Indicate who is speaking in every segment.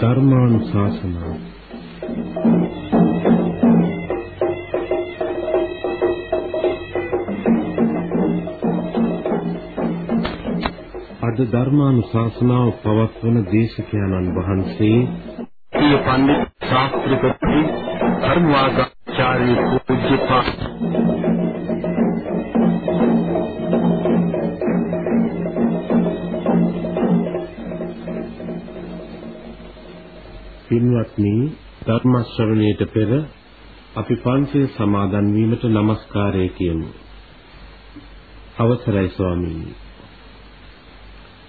Speaker 1: ධර්මානුශාසනා අද ධර්මානුශාසනාව පවත්වන දේශකයන්න් වහන්සේ
Speaker 2: ඊ පඬිත් ශාස්ත්‍රීපති ධර්මවාදාචාර්ය පූජ්‍යපා
Speaker 1: පින්වත්නි ධර්ම ශ්‍රවණයට පෙර අපි පන්සිල් සමාදන් වීමට নমස්කාරය කියමු. අවසරයි ස්වාමීනි.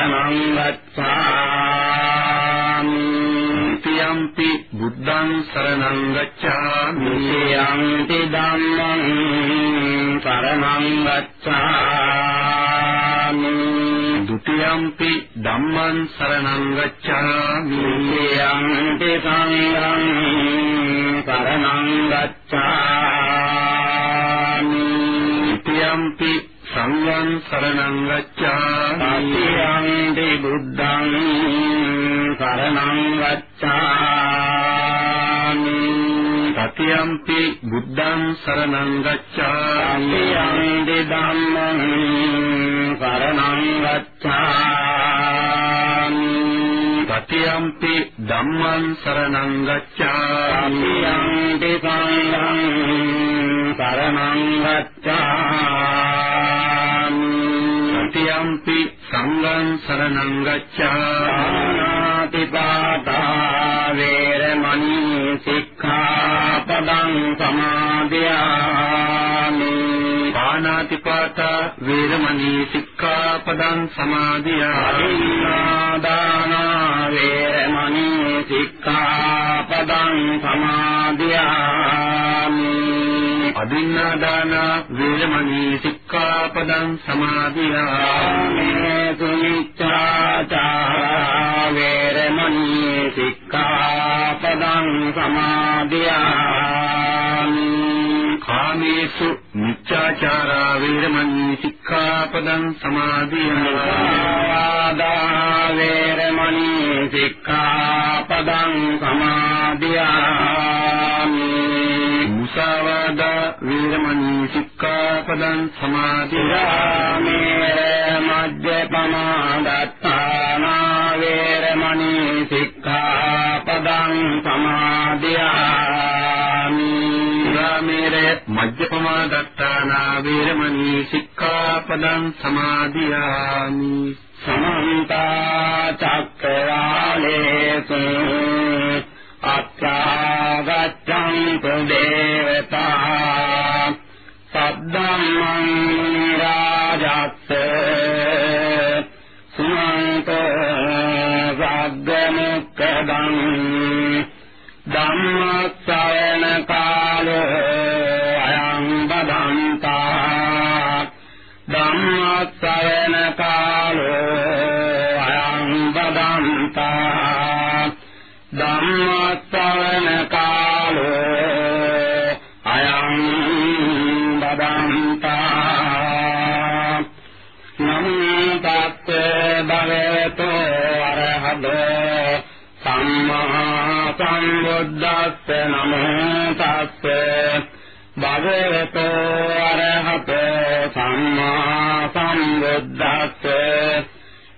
Speaker 2: සරණං ගච්ඡාමි තියම්පි බුද්ධං සරණං ගච්ඡාමි යන්ති ධම්මං සරණං ගච්ඡාමි ဒ ුතියම්පි ධම්මං සරණං ගච්ඡාමි යන්ති සංඝං බුද්ධං සරණං ගච්ඡාමි। යන්ති ධම්මං සරණං ගච්ඡාමි। සතියම්පි ධම්මං සරණං ගච්ඡාමි। යන්ති සංඝං සරණං ගච්ඡාමි වේරමණී සික්ඛාපදං සමාදියාමි දාන වේරමණී සික්ඛාපදං සමාදියාමි අදින්නාදාන වේරමණී සික්ඛාපදං සමාදියාමි සුනිච්ඡාචාරා වේරමණී සික්ඛාපදං සමාදියාමි කාමේසු මිච්ඡාචාරා වේරමණී සික්ඛාපදං සමාදියාමි වේරමණී සික්ඛාපදං සමාදියාමි මුසාවාදා වේරමණී සික්ඛාපදං සමාදියාමි මජ්ජපමාදත්තානා වේරමණී සික්ඛාපදං සමාදියාමි රාමේර මජ්ජපමාදත්තානා වේරමණී සික්ඛාපදං සමාදියාමි. සමන්ත චක්කවාලේසු අත්‍රාගච්ඡන්තු දේවතා සද්දම්මං රාජස්ස සුමන්ත සග්ගමුක්ඛදං ධම්මස්සවන සම්බුද්දස්ස නමෝ තස්ස භගවතෝ අරහතෝ සම්මා සම්බුද්දස්ස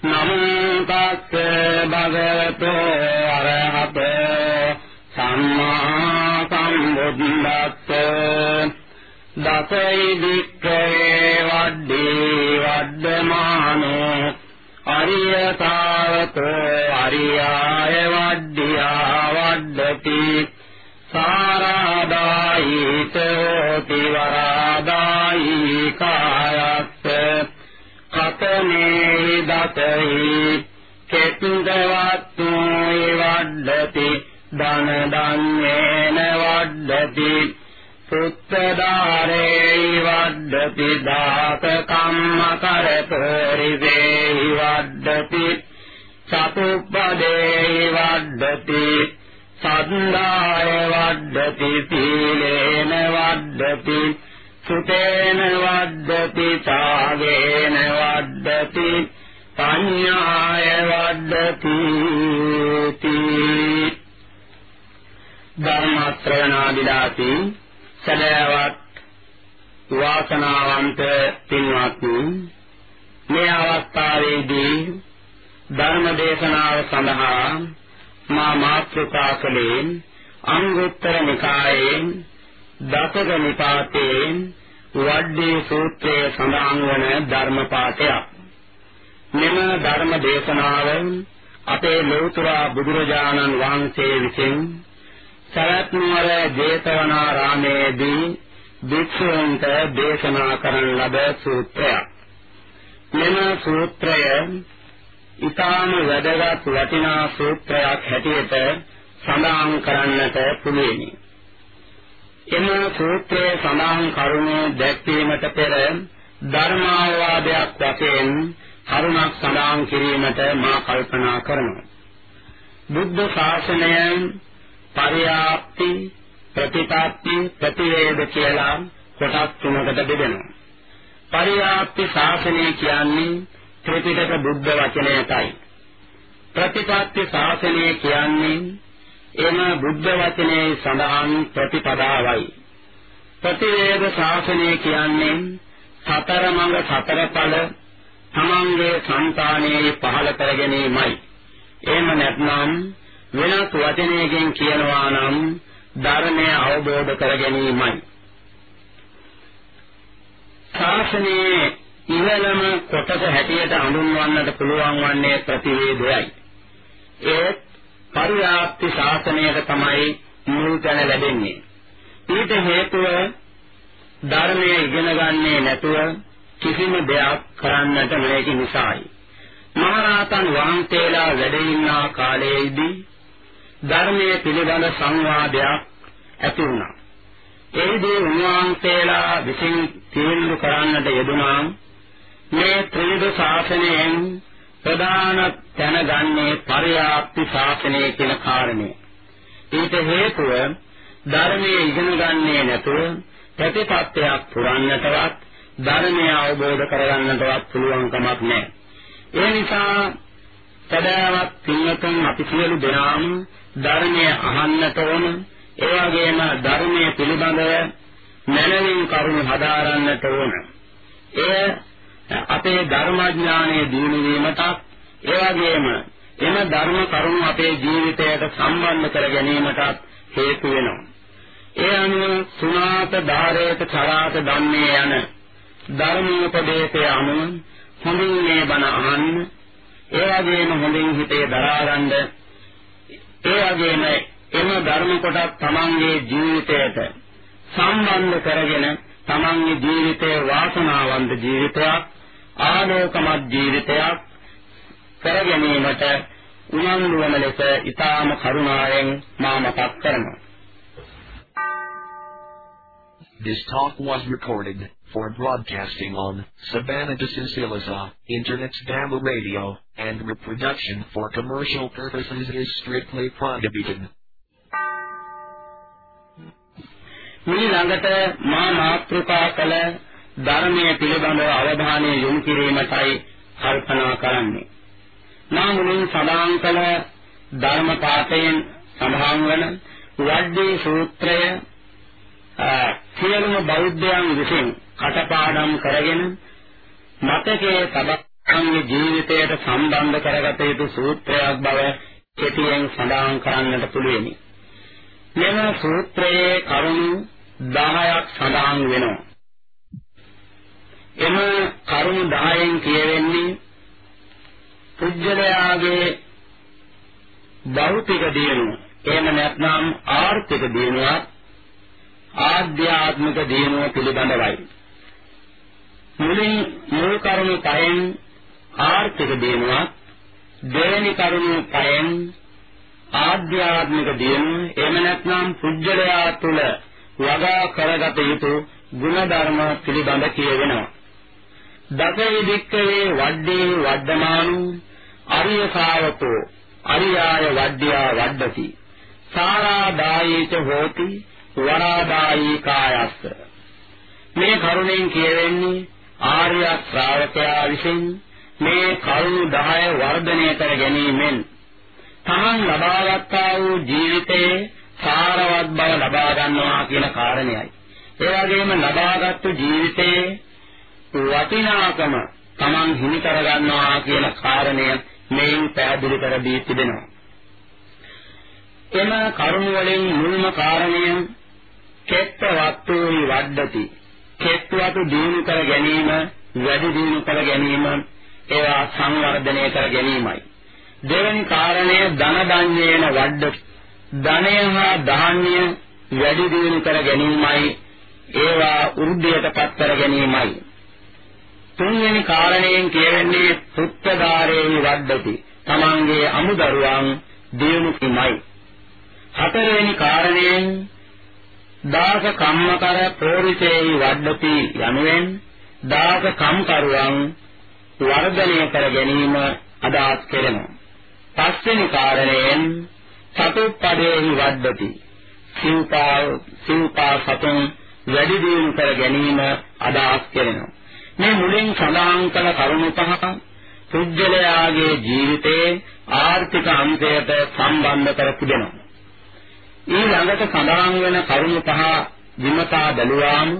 Speaker 2: නමෝ තස්ස භගවතෝ අරහතෝ සම්මා සම්බුද්දස්ස දසයි වික්ඛේ වද්දී වද්දමානෝ අරියතාවතෝ අරියාය වද්දියා වද්දති සාරාදායිත හෝති වරාදායි කායස්ස. කතමේ දතයි කෙත්දවත්තු වද්දති ධන ධන්නේන වද්දති සුත්තදාරේ වද්දති දාත කම්ම කරතරිවේ වද්දති චතුප්පදේ වද්දති සද්දාය වද්දති සීලේන වද්දති සුතේන වද්දති ඡාගේන වද්දති පඤ්ඤාය වද්දති ධර්ම ශ්‍රවණාදිලාති සදයවත් වාසනාවන්ත පින්වත්නි මේ අවස්ථාවේදී ධර්ම දේශනාව සඳහා මා මාත්‍රිකා කලේ අංගුත්තර නිකායේ දසක නිපාතේ වඩ්ඩේ සූත්‍රයේ සඳහන් වන ධර්ම පාඨයක්. මෙම ධර්ම දේශනාව අපේ ලෞතර බුදුරජාණන් වහන්සේ විසින් සරත් නුවර ජේතවනාරාමේදී භික්ෂුන්ට දේශනා කරන ලද සූත්‍රයක්. මෙම සූත්‍රය ඊටාම වැදගත් වටිනා සූත්‍රයක් හැටියට සඳහන් කරන්නට පුළුවනි. එම සූත්‍රයේ සඳහන් කරුණු දැක්වීමට පෙර ධර්මාවාදයක් වශයෙන් කරුණක් සඳහන් කිරීමට මා කල්පනා කරනවා. බුද්ධ ශාසනය පරියාප්ති ප්‍රතිපත්ති ප්‍රතිවේද කියලා කොටස් තුනකට බෙදෙනවා. පරියාප්ති ශාසනය කියන්නේ ත්‍රිපිටක බුද්ධ වචනයටයි. ප්‍රතිපත්ති ශාසනය කියන්නේ එම බුද්ධ වචනේ සඳහන් ප්‍රතිපදාවයි. ප්‍රතිවේද ශාසනය කියන්නේ සතර මඟ සතර ඵල තමන්ගේ సంతානයේ පහළ කර ගැනීමයි. එහෙම නැත්නම් වෙනත් වචනයකින් කියනවා නම් ධර්මය අවබෝධ කර ගැනීමයි. ශාසනයේ ඉහළම කොටස හැටියට හඳුන්වන්නට පුළුවන් වන්නේ ප්‍රතිවේදයයි. ඒ පරිආප්ති ශාසනයට තමයි මුල් තැන ලැබෙන්නේ. ඊට හේතුව ධර්මයේ ඉගෙන ගන්නේ නැතුව කිසිම දෙයක් කරන්නට නොහැකි නිසායි. මහරහතන් වහන්සේලා වැඩ ඉන්නා කාලයේදී ධර්මයේ පිළිබඳ සංවාදයක් ඇති වුණා. එහිදී උන්වහන්සේලා විසින් තීන්දුව කරන්නට යෙදුනා මේ ත්‍රිවිධ ශාසනයෙන් ප්‍රධාන තැන ගන්නේ පරියාප්ති ශාසනය කියන කාරණය. ඊට හේතුව ධර්මයේ ඉගෙන ගන්නේ නැතුව ප්‍රතිපත්තියක් පුරන්නටවත් ධර්මය අවබෝධ කරගන්නටවත් පුළුවන් කමක් නැහැ. ඒ නිසා සදාවත් පින්වතුන් අපි සියලු දෙනාම ධර්මය අහන්නට ඕන ඒ වගේම ධර්මයේ පිළිබඳව මනමින් කරුණු හදාරන්නට ඕන. එය අපේ ධර්මඥානයේ දිනු වීමටත් ඒ වගේම එම ධර්ම කරුණු අපේ ජීවිතයට සම්බන්ධ කර ගැනීමටත් හේතු වෙනවා. ඒ අනුව සුණාත ධාරේත චරාත ධම්මේ යන ධර්මෝපදේශය අනුව හොඳින් මේ බණ අහන්න ඒ වගේම හොඳින් හිතේ දරාගන්න ඒ වගේම එම ධර්ම කොටස් තමන්ගේ ජීවිතයට සම්බන්ධ කරගෙන තමන්ගේ ජීවිතයේ වාසනාවන්ත ජීවිතයක් ආලෝකමත් ජීවිතයක් කර ගැනීමට උනන්දු වන ලෙස ඊටාම කරුණාවෙන් මා මතක් කරනවා.
Speaker 3: This talk was recorded for broadcasting on Savannah de Sicilisa, Internet Bamboo Radio, and reproduction for commercial purposes is strictly prohibited.
Speaker 2: මේ ළඟට මා මාත්‍රිකා කළ ධර්මයේ පිළිබඳව අවධානය යොමු කිරීමටයි කල්පනා කරන්නේ. මා මුලින් සඳහන් කළ ධර්ම පාඨයෙන් සඳහන් වන වඩ්ඩේ සූත්‍රය සියලුම බෞද්ධයන් විසින් කටපාඩම් කරගෙන මතකයේ තබන්නේ ජීවිතයට සම්බන්ධ කරගත යුතු සූත්‍රයක් බව කෙටියෙන් සඳහන් කරන්නට පුළුවනි. මෙම සූත්‍රයේ කරුණු 10ක් සඳහන් වෙනවා. එම කරුණු 10න් කියවෙන්නේ පුජ්‍යලයාගේ භෞතික දියුණුව එහෙම නැත්නම් ආර්ථික දියුණුවක් ආධ්‍යාත්මික දියුණුව පිළිබඳවයි මුලින් මුල් කරුණු පහෙන් ආර්ථික දියුණුවක් දෙවෙනි කරුණු පහෙන් ආධ්‍යාත්මික දියුණුව එහෙම නැත්නම් පුජ්‍යලයා තුළ වගා කරගත යුතු ගුණධර්ම පිළිබඳ කියවෙනවා. දසේ දික්කවේ වඩේ වඩමානු අරිය ශාවකෝ අරියාය වඩ්ඩියා වඩ්ඩති. සාරාදායීච හෝති වරාදායී කායස්ස. මේ කරුණෙන් කියවෙන්නේ ආර්ය ශ්‍රාවකයා විසින් මේ කරුණු 10 වර්ධනය කර ගැනීමෙන් තමන් ලබාගත්තා වූ ජීවිතයේ සාරවත් බව ලබා ගන්නවා කියන කාරණයයි. ඒ වගේම ලබාගත්තු ජීවිතයේ වටිනාකම තමන් හිමි කර ගන්නවා කියන කාරණය මෙයින් පැහැදිලි කර දී තිබෙනවා. එම කරුණ වලින් මුල්ම කාරණය කෙත්ත වත්තුයි වඩති. කෙත් වතු දිනු කර ගැනීම, වැඩි දිනු කර ගැනීම, ඒවා සංවර්ධනය කර ගැනීමයි. දෙවැනි කාරණය ධන දඤ්ඤේන වඩති. ධනය හා ධාන්‍ය වැඩි දියුණු කර ගැනීමයි ඒවා වෘද්ධියටපත් කර ගැනීමයි තුන්වෙනි කාරණයෙන් කියවෙන්නේ සුත්තදාරේහි වද්දති. තමන්ගේ අමුදරුවන් දියුණු කිමයි. හතරවෙනි කාරණයෙන් දාස කම්මකර පෝරිතේහි වද්දති යනුවෙන් දාස කම්කරුවන් වර්ධනය කර ගැනීම අදහස් කෙරෙනවා. පස්වෙනි කාරණයෙන් සතුප්පදේහි වද්දති. සිව්පා සිව්පා සතුන් වැඩි දියුණු කර ගැනීම අදහස් කෙරෙනවා. මේ මුලින් සඳහන් කළ කරුණු පහ පුජ්‍යලයාගේ ජීවිතයේ ආර්ථික අංශයට සම්බන්ධ කර තිබෙනවා. ඊළඟට සඳහන් වෙන කරුණු පහ විමසා බැලුවාම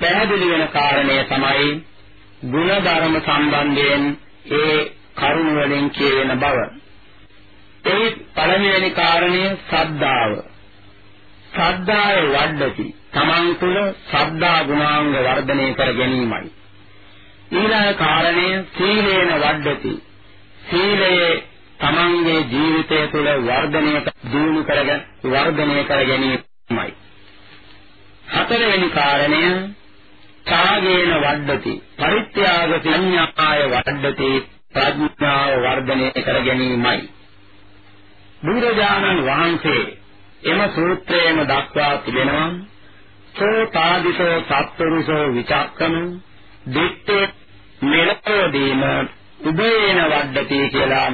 Speaker 2: පැහැදිලි වෙන කාරණය තමයි ಗುಣධර්ම සම්බන්ධයෙන් ඒ කරුණ වලින් කියවෙන බව. ඒ පළවෙනි කාරණය සද්ධාව. සද්ධාය වඩති. තමන් තුළ සද්ධා ගුණාංග වර්ධනය කර ගැනීමයි. ඊළඟ කාරණය සීලේන වඩති. සීලයේ තමන්ගේ ජීවිතය තුළ වර්ධනය දියුණු කරගෙන වර්ධනය කර ගැනීමයි. හතරවෙනි කාරණය ඡාගේන වඩති. පරිත්‍යාග සංඥාය වඩති. ප්‍රඥාව වර්ධනය කර ගැනීමයි. බුදුරජාණන් වහන්සේ එම සූත්‍රයේම දක්වා තිබෙනවා සෝතාදිසෝ සත්තුරුසෝ විචක්කම දිත්තේ මෙලොවදීම උදේන වඩති කියලා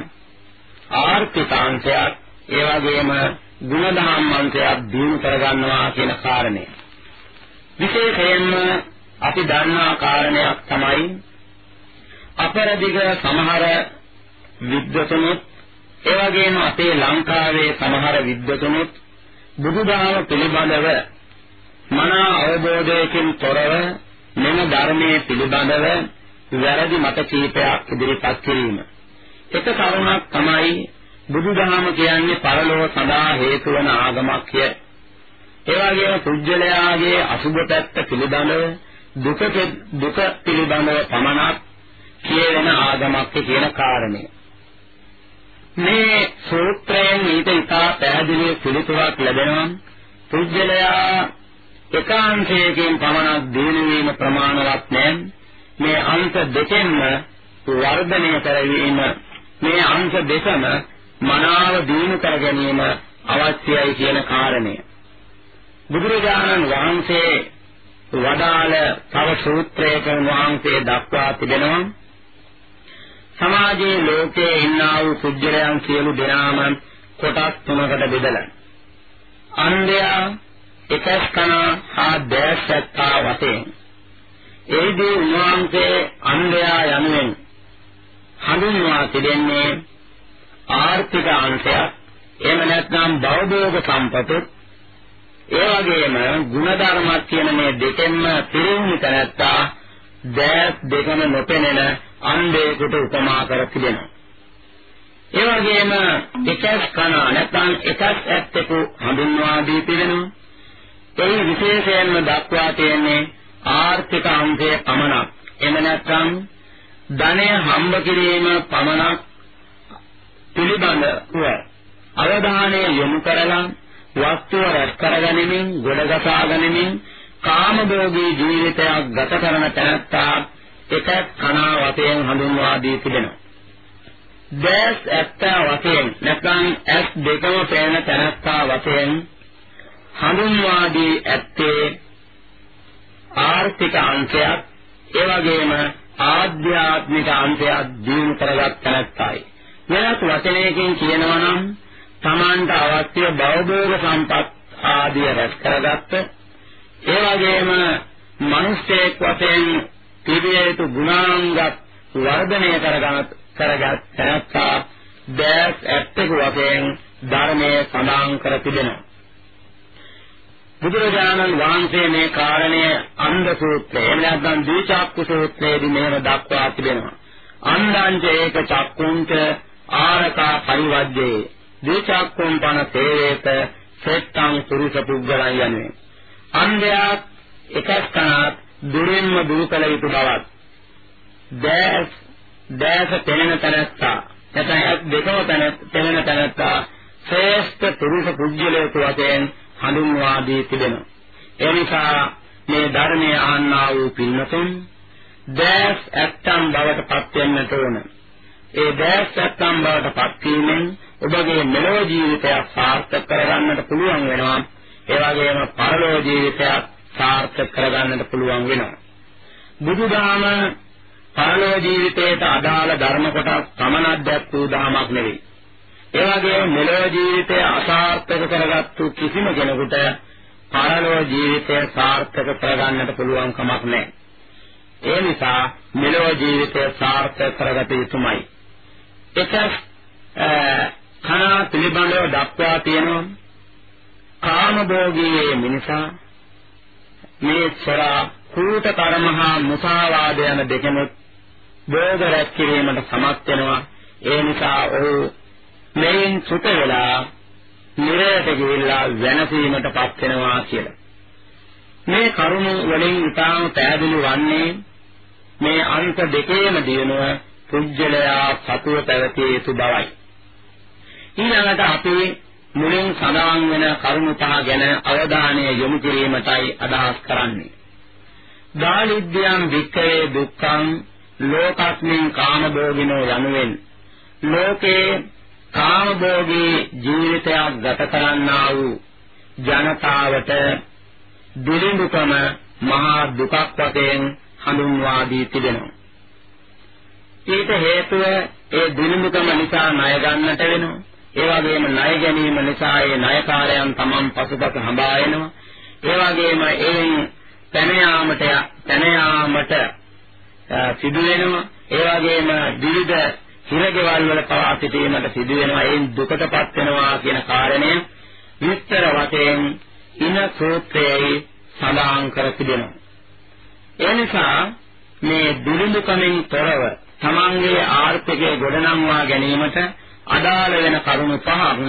Speaker 2: ආර්ථිකාංශයක් ඒ වගේම ගුණධම් අංශයක් දිනු කරගන්නවා කියන කාරණය. විශේෂයෙන්ම අපි දන්නා කාරණයක් තමයි අපරදිග සමහර විද්වතුනුත් ඒ වගේම අපේ ලංකාවේ සමහර විද්වතුනුත් බුදුදහම පිළිබඳව මනා අවබෝධයකින් තොරව මෙම ධර්මයේ පිළිබඳව වැරදි මත කීපයක් ඉදිරිපත් කිරීම. එක කරුණක් තමයි බුදුදහම කියන්නේ පරලෝක සඳහා හේතු වන ආගමක්ය. ඒ වගේම කුජලයාගේ අසුබ පැත්ත පිළිබඳව දුක දුක පිළිබඳව පමණක් කියවෙන ආගමක් කියන කාරණය. මේ සූත්‍රයෙන් ඊට ඉතා පැහැදිලි පිළිතුරක් ලැබෙනවා. කුජලයා එකාංශයකින් පමණක් දිනු වීම ප්‍රමාණවත් නැහැ. මේ අංශ දෙකෙන්ම වර්ධනය කරවීම මේ අංශ දෙකම මනාව දිනු කර ගැනීම අවශ්‍යයි කියන කාරණය. බුදුරජාණන් වහන්සේ වදාළ තව සූත්‍රයක වහන්සේ දක්වා තිබෙනවා. සමාජයේ ලෝකයේ ඉන්නා වූ කුජලයන් සියලු දෙනාම කොටස් තුනකට බෙදලා. අන්ධයා එකස් කන හා දැසත්තා වශයෙන්. එහිදී උන්වහන්සේ අන්ධයා යනුවෙන් හඳුන්වා තිබෙන්නේ ආර්ථික අංශයක් එහෙම නැත්නම් භෞතික සම්පතත් ඒ වගේම ಗುಣධර්මත් කියන මේ දෙකෙන්ම පිරිණිත නැත්තා දැස් දෙකම නොපෙනෙන අන්ධයෙකුට උපමා කර තිබෙනවා. ඒ වගේම එකස් කන නැත්නම් එකස් ඇත්තෙකු හඳුන්වා දී තිබෙනවා. ඒ විශේෂයෙන්ම දක්වා තියෙන්නේ ආර්ථික අංශයේ පමණක්. එම නැත්නම් ධනය හම්බ කිරීම පමණක් පිළිබඳව අවධානය යොමු කරලා වස්තුව රැස් කරගැනීමෙන් ගොඩගසා ගැනීමෙන් කාමභෝගී ජීවිතයක් ගත කරන තැනැත්තා එක කනා වශයෙන් හඳුන්වා දී තිබෙනවා. දැස් ඇත්ත වශයෙන් නැත්නම් ඇස් දෙකම පේන තැනැත්තා වශයෙන් හඳුන්වා දී ඇත්තේ ආර්ථික අංශයක් ඒ වගේම ආධ්‍යාත්මික අංශයක් දිනු කරගත් තැනැත්තායි. වෙනත් වචනයකින් කියනවා නම් Tamanට අවශ්‍ය භවභෝග සම්පත් ආදිය රැස් කරගත්ත ඒ වගේම මිනිස්සෙක් වශයෙන් තිබිය යුතු ගුණාංගත් වර්ධනය කරගත් කරගත් තැනත්තා දැස් ඇත්තක වශයෙන් ධර්මයේ සඳහන් කර තිබෙනවා බුදුරජාණන් වහන්සේ මේ කාරණය අන්ධ සූත්‍රය එහෙම නැත්නම් දීචක්කු සූත්‍රයේදී මෙහෙම දක්වා තිබෙනවා. අන්ධංච ඒක චක්කුංච ආරකා පරිවද්දේ දීචක්කුම් පන තේරේත සෙත්තං පුරුෂ පුද්ගලයන් යනුවෙන් අන්ධයා එකස් කනත් දුරින්ම දුරු කළ යුතු බවත්. දැස් දැස පෙනෙන තැනත්තා නැත්නම් දෙකම පෙනෙන තැනත්තා ශ්‍රේෂ්ඨ පුරුෂ පුද්ගලයෙකු වශයෙන් හඳුන්වා දී තිබෙනවා ඒ නිසා මේ ධර්මයේ ආන්නා වූ පින්නතුන් දැස් ඇත්තම් බවට පත් වෙන්නට ඕන ඒ දැස් ඇත්තම් බවට පත් වීමෙන් ඔබගේ මෙලොව ජීවිතයක් සාර්ථක කරගන්නට පුළුවන් වෙනවා ඒ වගේම පරලෝ ජීවිතයක් සාර්ථක කරගන්නට පුළුවන් වෙනවා. බුදුදහම පරලෝ ජීවිතයට අදාළ ධර්ම කොටස් පමණක් දැක්වූ ධර්මයක් නෙවෙයි. ඒ වගේම මෙලොව ජීවිතය අසාර්ථක කරගත්තු කිසිම කෙනෙකුට පරලෝ ජීවිතය සාර්ථක කරගන්නට පුළුවන් කමක් නැහැ. ඒ නිසා මෙලොව ජීවිතය සාර්ථක කරගත යුතුමයි. එක කන පිළිබඳව දක්වා තියෙනවා කාමභෝගී මිනිසා මේ සරා කූට කර්මහා මුසාවාද යන දෙකෙනුත් භෝග රැස් කිරීමට සමත් වෙනවා ඒ නිසා ඔහු මෙයින් සුත වෙලා නිරයට ගිහිල්ලා වෙනසීමටපත් වෙනවා කියලා මේ කරුණ වලින් ඊටාම පැහැදිලි වන්නේ මේ අන්ත දෙකේම දිනුව පුජ්‍යලයා සතුව පැවතිය යුතු බවයි ඊළඟට අපි මුලින් සඳහන් වෙන කරුණු පහ ගැන අවධානය යොමු කිරීමටයි අදහස් කරන්නේ. දාලිද්‍යං වික්කේ දුක්ඛං ලෝකස්මින් කාමභෝගිනෝ යනුවෙන් ලෝකේ කාමභෝගී ජීවිතයක් ගත කරන්නා වූ ජනතාවට දිලිඳුකම මහා දුකක් වශයෙන් හඳුන්වා දී තිබෙනවා. ඊට හේතුව ඒ දිලිඳුකම නිසා ණය ගන්නට වෙනවා. ඒ වගේම ණය ගැනීම නිසා ඒ ණයකාරයන් තමන් පසුපස හඹා එනවා. ඒ වගේම එයින් පැන යාමට පැන යාමට සිදු වෙනවා. ඒ වගේම විවිධ හිරගෙවල් වල පවා සිටීමට සිදු වෙනවා. එයින් දුකටපත් වෙනවා කියන කාරණය විස්තර වශයෙන් ඉන සූත්‍රයේ සඳහන් කර තිබෙනවා. ඒ නිසා මේ දුරුදුකමින් තොරව තමන්ගේ ආර්ථිකය ගොඩනංවා ගැනීමට අදාළ වෙන කරුණු පහක්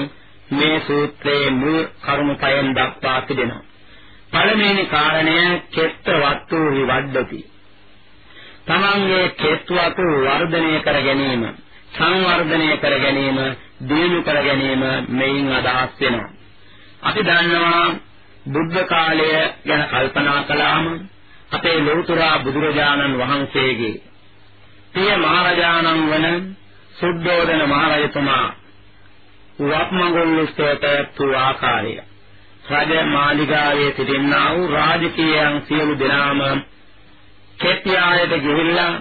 Speaker 2: මේ සූත්‍රයේ මුල් කරුණු පහෙන් දක්වා තිබෙනවා. පළවෙනි කාරණය කෙත්ත වත්තු විවද්දති. තමන්ගේ කෙත් වතු වර්ධනය කර ගැනීම, සංවර්ධනය කර ගැනීම, දියුණු කර ගැනීම මෙයින් අදහස් වෙනවා. අපි දන්නවා බුද්ධ කාලය ගැන කල්පනා කළාම අපේ ලෞතර බුදුරජාණන් වහන්සේගේ පිය මහරජාණන් වන සුද්ධෝදන මහරජතුමා වත්මගොල්ලුස්තයට තු ආකාරය රජ මාලිගාවේ සිටින්නා වූ රාජකීයයන් සියලු දෙනාම කෙත්‍යායට ගිහිල්ලා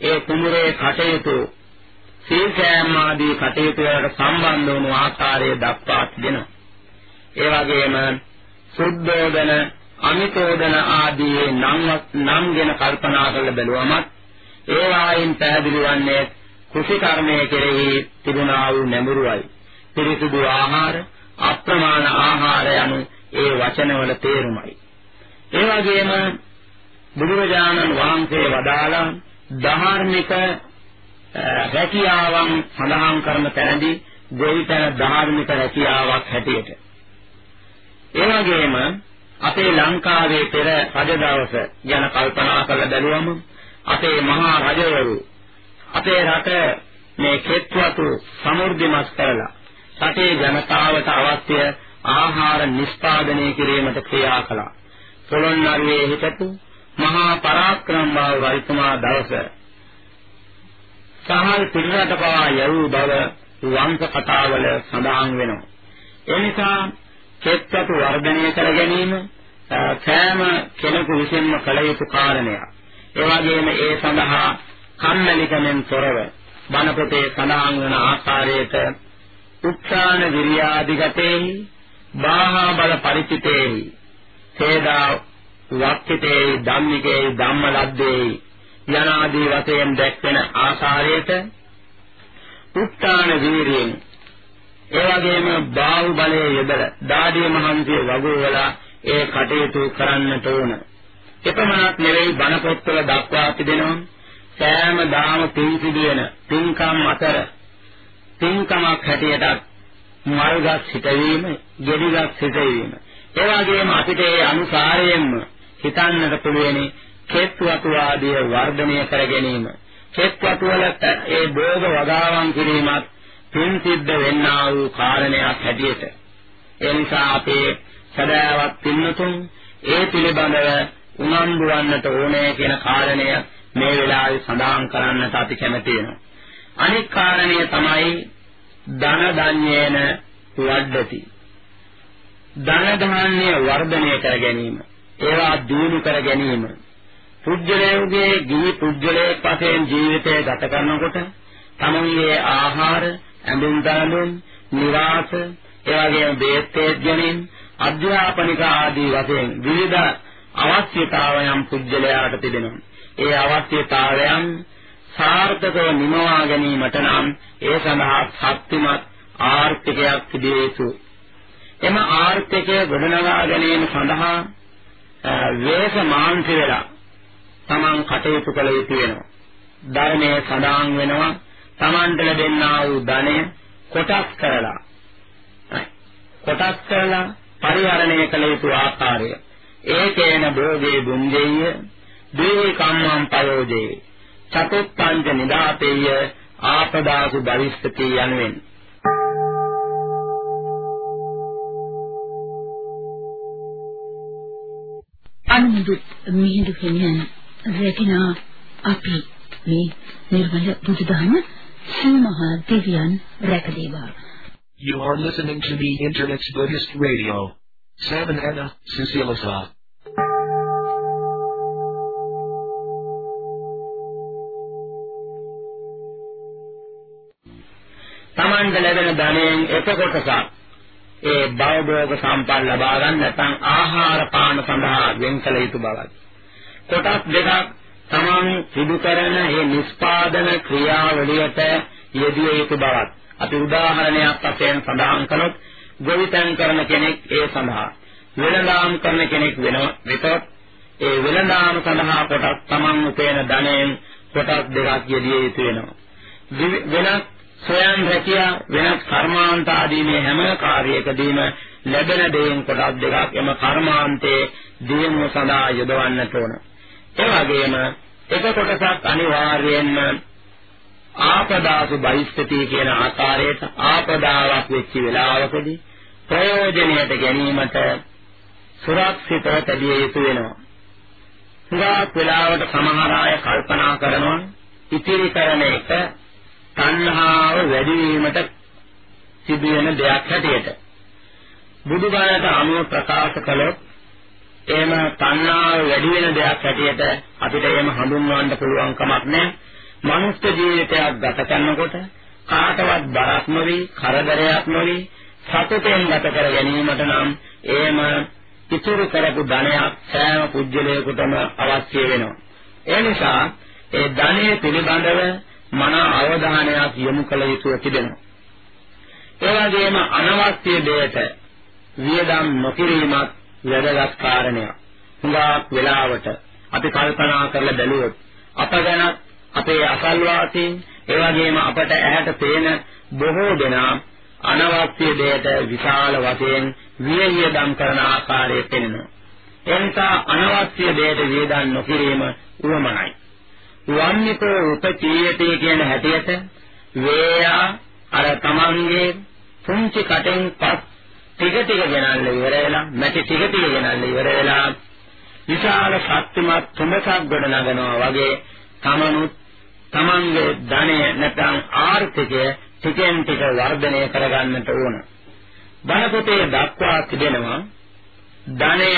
Speaker 2: ඒ කුමරේ කටයුතු සීසෑම් ආදී කටයුතු වලට සම්බන්ධ වුණු ආකාරය දක්වා තිබෙනවා. ඒ වගේම සුද්ධෝදන අමිතෝදන ආදී නම් නම් ගැන කල්පනා කරලා බැලුවමත් ඒ වයින් පැහැදිලි වන්නේ කුසි කර්මය කෙරෙහි තිබුණා වූ නැඹුරුවයි. පිරිසුදු ආහාර, අප්‍රමාණ ආහාර යනු ඒ වචනවල තේරුමයි. ඒ වගේම බුදුරජාණන් වහන්සේ වදාළා ධාර්මික රැකියාවන් සඳහන් කරන තැනදී ගොවිතැන ධාර්මික රැකියාවක් හැටියට. ඒ වගේම අපේ ලංකාවේ පෙර රජ දවස ගැන කල්පනා කරලා බැලුවම අපේ මහා රජවරු අපේ රට මේ කෙත්වතු සමෘද්ධිමත් කරලා රටේ ජනතාවට අවශ්‍ය ආහාර නිෂ්පාදනය කිරීමට ක්‍රියා කළා. පොළොන්නරුවේ හිටපු මහා පරාක්‍රමබාහු රජතුමා දවස සහල් පිළිරට පවා යවූ බව වංශ කතාවල සඳහන් වෙනවා. ඒ නිසා කෙත්වතු වර්ධනය කර ගැනීම සෑම කෙනෙකු විසින්ම කළ යුතු කාරණයක්. ඒ වගේම ඒ සඳහා කම්මැලිකමෙන් තොරව බණ පොතේ සඳහන් වන ආකාරයට උත්සාන විරියාදිගතේහි බාහා බල පරිචිතේහි තේදා වක්කිතේහි ධම්මිකේහි ධම්මලද්දේහි යනාදී වශයෙන් දැක්වෙන ආකාරයට උත්සාන වීරියෙන් ඒ වගේම බාහු බලයේ යෙදලා දාඩිය මහන්සිය වගුවලා ඒ කටයුතු කරන්නට ඕන. එපමණක් නෙවෙයි බණ පොත්වල දක්වා තිබෙනවා සෑම දාම පින් සිදුවෙන පින්කම් අතර පින්කමක් හැටියට මල්ගත් සිටවීම, ගෙඩිගත් සිටවීම. ඒ වගේම අපිට ඒ අනුසාරයෙන්ම හිතන්නට පුළුවන් කෙත් වතු ආදී වර්ධනය කර ගැනීම. කෙත් වතු වල ඒ භෝග වගාවන් කිරීමත් පින් සිද්ධ වෙන්නා වූ කාරණයක් හැටියට. ඒ නිසා අපේ සදාවත් පින්නතුන් ඒ පිළිබඳව උනන්දු වන්නට ඕනේ කියන කාරණය මේ වෙලාවේ සඳහන් කරන්නට අපි කැමති වෙනවා. අනික් කාරණය තමයි ධන ධඤ්ඤේන වඩති. ධන ධාන්‍ය වර්ධනය කර ගැනීම. ඒවා දියුණු කර ගැනීම. පුජ්‍යලයේ ගිහි පුජ්‍යලයේ වශයෙන් ජීවිතය ගත කරනකොට තමන්ගේ ආහාර, ඇඳුම් දඬුම්, නිවාස, ඒ වගේම බේත් ගැනීම, අධ්‍යාපනික ආදී වශයෙන් විවිධ අවශ්‍යතාවයන් පුජ්‍යලයාට තිබෙනවා. ඒ අවශ්‍යතාවයන් සාර්ථකව නිමවා ගැනීමට නම් ඒ සඳහා ශක්තිමත් ආර්ථිකයක් තිබිය යුතු. එම ආර්ථිකය ගොඩනගා ගැනීම සඳහා වේස මාංශ වෙලා Taman කටයුතු කළ යුතු වෙනවා. ධර්මයේ සඳහන් වෙනවා. Tamanට ලැබෙනා වූ ධනය කොටස් කරලා කොටස් කරලා පරිහරණය කළ යුතු ආකාරය. ඒකේන භෝගේ දුංජේය දේහි කම්මං පයෝජේ චතුත්ථංච නිදාතේය ආපදාසු බරිස්සති යනුවෙන්.
Speaker 4: අනුමුදු මිහිඳු හිමියන් රැකිනා අපි මේ නිර්මල බුදුදහම සීමහා දෙවියන් රැකදේවා
Speaker 3: You are listening to the Internet's Buddhist Radio. Seven Anna, Susilasa.
Speaker 2: Tamanda ලැබෙන ධනයෙන් එක කොටසක් ඒ භවභෝග සම්පන්න ලබා ගන්න නැත්නම් ආහාර පාන සඳහා වෙන් කළ යුතු බවයි. කොටස් දෙකක් තමන් සිදු කරන මේ නිස්පාදන ක්‍රියාවලියට යෙදිය යුතු බවත් අපි උදාහරණයක් වශයෙන් සඳහන් කළොත් ගොවිතැන් කරන කෙනෙක් ඒ සඳහා වෙළඳාම් කරන කෙනෙක් වෙනව විතර ඒ වෙළඳාම් සඳහා කොටස් තමන් උපයන ධනයෙන් කොටස් දෙකක් යෙදිය යුතු වෙනවා. වෙනත් සොයන් රැකියා වෙනත් කර්මාන්ත ආදී මේ හැම කාර්යයකදීම ලැබෙන දේන් කොටස් දෙකක් එම කර්මාන්තයේ දියුණුව සඳහා යොදවන්නට ඕන. ඒ වගේම එක කොටසක් අනිවාර්යයෙන්ම ආපදාසු බහිස්ථති කියන ආකාරයට ආපදාවක් වෙච්ච වෙලාවකදී ප්‍රයෝජනයට ගැනීමට සුරක්ෂිතව තැබිය යුතු වෙනවා. හුඟක් වෙලාවට සමහර අය කල්පනා කරනවා ඉතිරි කරන එක තණ්හාව වැඩි වීමට සිදුවෙන දෙයක් හැටියට බුදුබණට අනුව ප්‍රකාශ කළොත් එහෙම තණ්හාව වැඩි වෙන දෙයක් හැටියට අපිට එහෙම හඳුන්වන්න පුළුවන් කමක් නැහැ. මනුෂ්‍ය ජීවිතයක් ගත කරනකොට කාටවත් බරක් නොවි, කරදරයක් නොවි සතුටෙන් ගත කර ගැනීමට නම් එහෙම ඉතුරු කරපු ධනයක් සෑම පුජ්‍යලයකටම අවශ්‍ය වෙනවා. ඒ නිසා ඒ ධනය පිළිබඳව මන අවධානයක් යොමු කළ යුතුව තිබෙනවා. ඒ වගේම අනවශ්‍ය දෙයට වියදම් නොකිරීමත් වැදගත් කාරණයක්. හුඟක් වෙලාවට අපි අපි කල්පනා කරලා බැලුවොත් අප ගැන අපේ අසල්වාසීන් ඒ වගේම අපට ඇහැට පේන බොහෝ දෙනා අනවශ්‍ය දෙයට විශාල වශයෙන් වියහියදම් කරන ආකාරය පෙනෙනවා. එනිසා අනවශ්‍ය දෙයට වියදම් නොකිරීම උවමනයි. වන්නිකෝ උපචීයතේ කියන හැටියට වේයා අර තමන්ගේ පුංචි කටෙන් පස් ටික ටික ගෙනල්ලා ඉවර වෙලා මැටි ටික ටික ගෙනල්ලා ඉවර වෙලා විශාල ශක්තිමත් තුඹසක් ගොඩ නගනවා වගේ තමනුත් තමන්ගේ ධනය නැත්නම් ආර්ථිකය ටිකෙන් ටික වර්ධනය කරගන්නට ඕන. බණ පොතේ දක්වා තිබෙනවා ධනය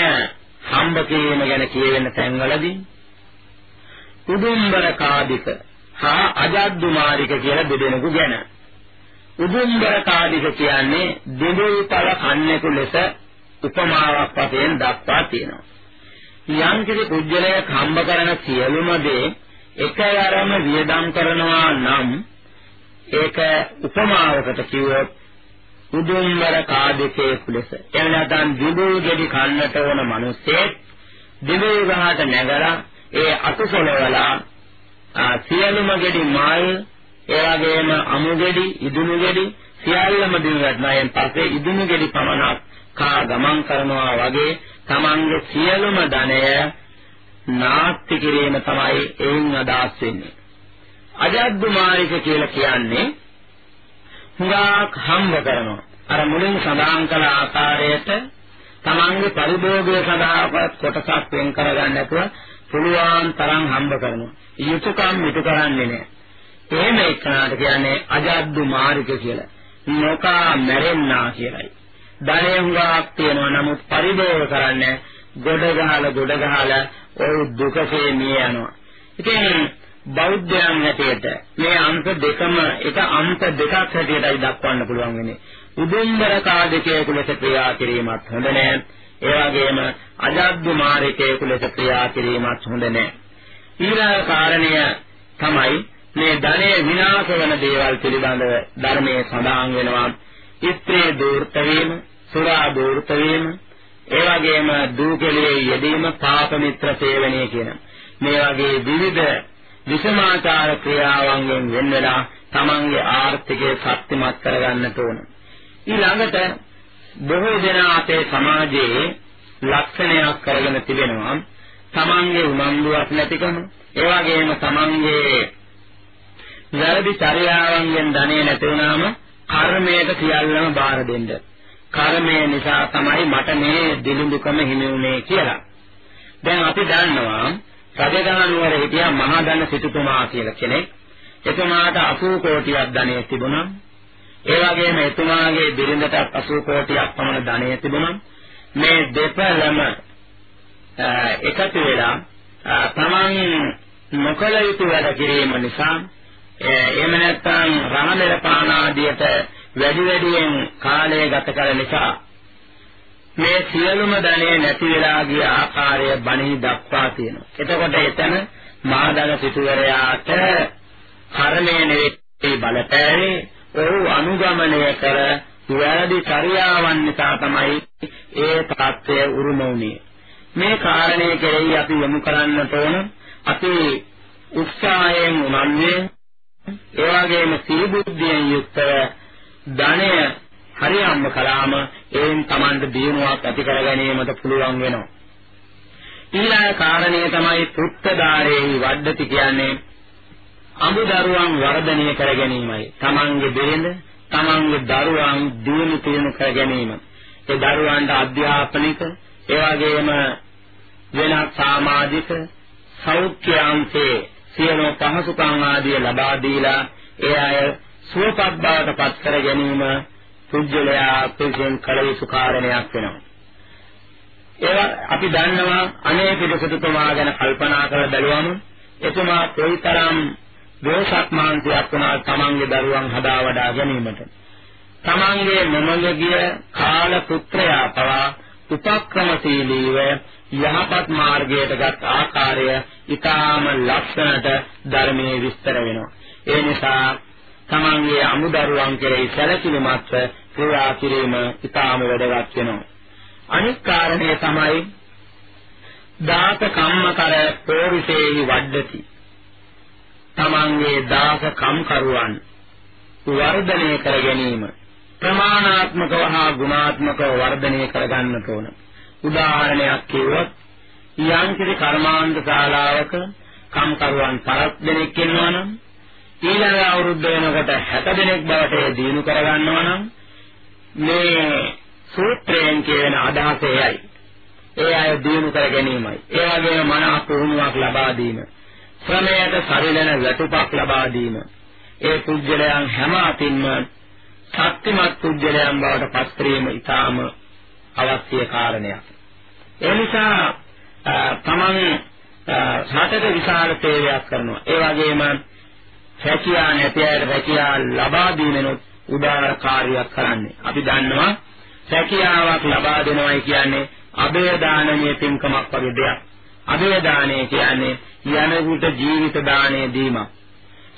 Speaker 2: හම්බ කිරීම ගැන කියවෙන තැන්වලදී උදුම්බර කාදික හා අජද්දුමාරික කියලා දෙදෙනෙකු ගැන. උදුම්බර කාදික කියන්නේ දෙවිතල කන්නේකු ලෙස උපමාවක් වශයෙන් දක්වා තියෙනවා. යම් කිසි කුජලයක් හම්බ කරන සියලුම දේ එකවරම වියදම් කරනවා නම් ඒක උපමාවකට කිව්වොත් උදුම්බර කාදිකේ කුලස. එහෙම නැත්නම් දිබු ගෙඩි කන්නට ඕන මිනිස්සෙක් දිබු ගහට නැගලා ඒ අතුසලවලා සියලුම ගෙඩි මල් ඒ වගේම අමු ගෙඩි ඉදුණු ගෙඩි සියල්ලම දිනවටනායෙන් පස්සේ ඉදුණු ගෙඩි පමණක් කා ගමන් කරනවා වගේ තමන්ගේ සියලුම ධනය නාස්ති කිරීම තමයි එයින් අදහස් වෙන්නේ අජද්දුමාරික කියලා කියන්නේ හුඟක් හම්බ කරනවා අර මුලින් සඳහන් කළ ආකාරයට තමන්ගේ පරිභෝගය සඳහා කොටසක් වෙන් කරගන්න නැතුව පුළුවන් තරම් හම්බ කරනවා. යුතුයකම් ඉටු කරන්නේ නැහැ. එහෙම එක්කනට කියන්නේ අජද්දු මාර්ග කියලා. නොකා මැරෙන්නා කියලයි. ධනෙ හුඟක් තියෙනවා නමුත් පරිභෝග කරන්නේ ගොඩ ගහලා ගොඩ ගහලා ඔය දුකසේ මිය යනවා. ඉතින් බෞද්ධයන් හැටියට මේ අංක දෙකම එක අංක දෙකක් හැටියටයි දක්වන්න පුළුවන් වෙන්නේ. උදුම්බර කාදකයේ ලෙස ක්‍රියා කිරීමත් හොඳ නෑ. ඒ වගේම අජාද්දු මාරිකයේ ලෙස ක්‍රියා කිරීමත් හොඳ නෑ. ඊළඟ කාරණය තමයි මේ ධනය විනාශ වෙන දේවල් පිළිබඳව ධර්මයේ සඳහන් වෙනවා. ඉත්‍රේ දූර්ත වීම, සුරා දූර්ත වීම, ඒ වගේම දූකෙලියේ යෙදීම, පාප මිත්‍ර සේවනය කියන මේ වගේ විවිධ විසමාචාර ක්‍රියාවන්ගෙන් වෙන් වෙලා තමන්ගේ ආර්ථිකය ශක්තිමත් කරගන්නට ඕන. ඊළඟට බොහෝ දෙනා අපේ සමාජයේ ලක්ෂණයක් කරගෙන තිබෙනවා තමන්ගේ උනන්දුවක් නැතිකම ඒ වගේම තමන්ගේ වැරදි චර්යාවන්ගෙන් ධනෙ නැති වුණාම කර්මයට සියල්ලම බාර දෙන්න. කර්මය නිසා තමයි මට මේ දිලිඳුකම හිමි වුනේ කියලා. දැන් අපි දන්නවා රජගහනුවර හිටියා මහා ධන සිටුතුමා කියලා කෙනෙක්. එතුමාට 80 කෝටියක් ධනෙ තිබුණා. ඒ වගේම එතුමාගේ බිරිඳට 80 කෝටියක් පමණ ධනෙ තිබුණා. මේ දෙපළම එකතු වෙලා තමන් නොකල යුතු වැඩ කිරීම නිසා එහෙම නැත්නම් රණමෙල පාන ආදියට වැඩි වැඩියෙන් කාලය ගත කළ නිසා මේ සියලුම ධනෙ නැති වෙලා ගිය ආකාරය බණහි දක්වා තියෙනවා. එතකොට එතන මාදන සිටුවරයාට කර්මය නෙවෙයි බලපෑවේ ඔහු අනුගමනය කර වැරදි චර්යාවන් නිසා තමයි ඒ තාත්වය උරුම වුනේ. මේ කාරණේ කෙරෙහි අපි යොමු කරන්නට ඕන අපි උත්සාහයෙන් උනන්නේ ඒ වගේම සිහිබුද්ධියෙන් යුක්තව ධනය හරියම්ම කළාම ඒන් Tamanට දිනුවක් ඇති කර ගැනීමට පුළුවන් වෙනවා. ඊළඟ කාරණේ තමයි පුත්තදාරේහි වඩති කියන්නේ අමුදරුවන් වර්ධනය කර ගැනීමයි. තමන්ගේ බිරිඳ, තමන්ගේ දරුවන් දියුණු තියුණු කර ගැනීම. ඒ දරුවන්ට අධ්‍යාපනික, ඒ වගේම වෙනත් සමාජික සෞඛ්‍යාංශයේ සියලු පහසුකම් ආදිය ලබා දීලා ඒ අය සුවපත් බවට පත් කර ගැනීම පුජ්‍යලයා පිළිසෙන් කළ යුතු කාරණයක් වෙනවා. ඒවා අපි දන්නවා අනේ පිටසතුතුමා ගැන කල්පනා කරලා බැලුවම එතුමා කොයිතරම් දෝෂක් මාන්තියක් වුණා තමන්ගේ දරුවන් හදා වඩා ගැනීමට. තමන්ගේ මොමඟ ගිය කාල පුත්‍රයා පවා උපක්‍රමශීලීව යහපත් මාර්ගයට ගත් ආකාරය ඊටාම ලක්ෂණට ධර්මයේ විස්තර වෙනවා. ඒ නිසා තමන්ගේ අමුදරුවන් කෙරෙහි සැලකිලිමත්ව ක්‍රියා කිරීම ඊටාම වැදගත් වෙනවා. අනිත් කාරණය තමයි දාස කම්මකර පෝරිසේහි වඩ්ඩති තමන්ගේ දාස කම්කරුවන් වර්ධනය කර ගැනීම ප්‍රමාණාත්මකව හා ගුණාත්මකව වර්ධනය කර ගන්නට ඕන උදාහරණයක් කිව්වොත් යම් කිසි කර්මාන්ත ශාලාවක කම්කරුවන් පරක් දෙනෙක් ඉන්නවා නම් ඊළඟ අවුරුද්ද වෙනකොට 60 දෙනෙක් බවට දිනු කර ගන්නවා නම් මේ සූත්‍රයෙන් කියන අදහස එයයි. ඒ අය දිනු කර ගැනීමයි. ඒ වගේම මන පුහුණුවක් ලබා දීම. ශ්‍රමයට සරිලන වැටුපක් ලබා දීම. ඒ පුජ්‍යලයන් හැම අතින්ම ශක්තිමත් පුජ්‍යලයන් බවට පත් කිරීම ඉතාම අවශ්‍ය කාරණයක්. ඒ නිසා තමන් රටට විශාල සේවයක් කරනවා. ඒ වගේම රැකියා නැති අයට රැකියා ලබා දීමනොත් උදාර කාර්යයක් කරන්නේ. අපි දන්නවා රැකියාවක් ලබා දෙනවයි කියන්නේ අබේ දානමය පින්කමක් වගේ දෙයක්. අබේ දානය කියන්නේ යනෙකුට ජීවිත දාණය දීමක්.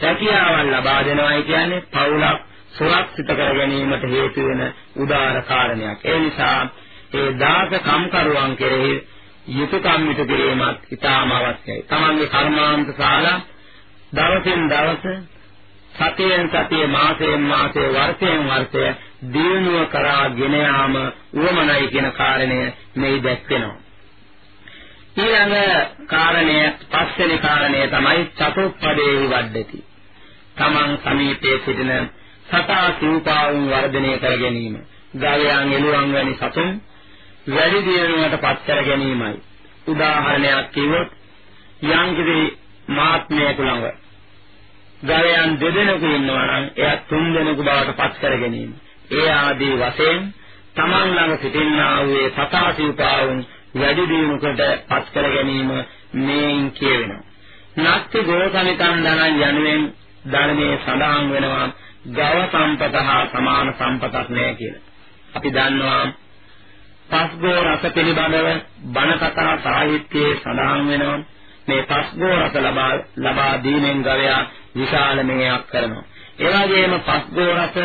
Speaker 2: රැකියාවක් ලබා දෙනවයි කියන්නේ පවුලක් සුරක්ෂිත කර ගැනීමට හේතු වෙන උදාර කාරණයක්. ඒ නිසා ඒ දාස කම්කරුවන් කෙරෙහි යුතුයකම් මිට කිරීමත් ඉතාම අවශ්‍යයි. තමන්ගේ කර්මාන්ත ශාලා දවසින් දවස සතියෙන් සතිය මාසයෙන් මාසය වර්ෂයෙන් වර්ෂය දියුණුව කරා ගෙන යාම උවමනයි කියන කාරණය මේ දැක්වෙනවා. ඊළඟ කාරණය පස්වෙනි කාරණය තමයි චතුප්පදේ වඩති. තමන් සමීපයේ සිටින සතා සිව්පාවුන් වර්ධනය කර ගැනීම. ගවයන් එළුවන් වැනි සතුන් වැඩි දියුණුවට පත් කර ගැනීමයි. උදාහරණයක් කිව්වොත් යම්කිසි මාත්මයෙකු ළඟ ගවයන් දෙදෙනෙකු ඉන්නවා නම් එයා තුන් දෙනෙකු බවට පත් කර ගැනීම. ඒ ආදී වශයෙන් තමන් ළඟ සිටින්නා වූ සතා සිව්පාවුන් වැඩි දියුණුවට පත් කර ගැනීම මේන් කියවෙනවා. නත්ති ගෝසනිතං ධනං යනුවෙන් ධර්මයේ සඳහන් වෙනවා ගව සම්පත හා සමාන සම්පතක් නෑ කියලා. අපි දන්නවා පස්ගෝ රස පිළිබඳව බණ කතා සාහිත්‍යයේ සඳහන් වෙනවා. මේ පස්ගෝ රස ලබා ලබා දීමෙන් ගවයා විශාල මෙයක් කරනවා. ඒ වගේම පස්ගෝ රස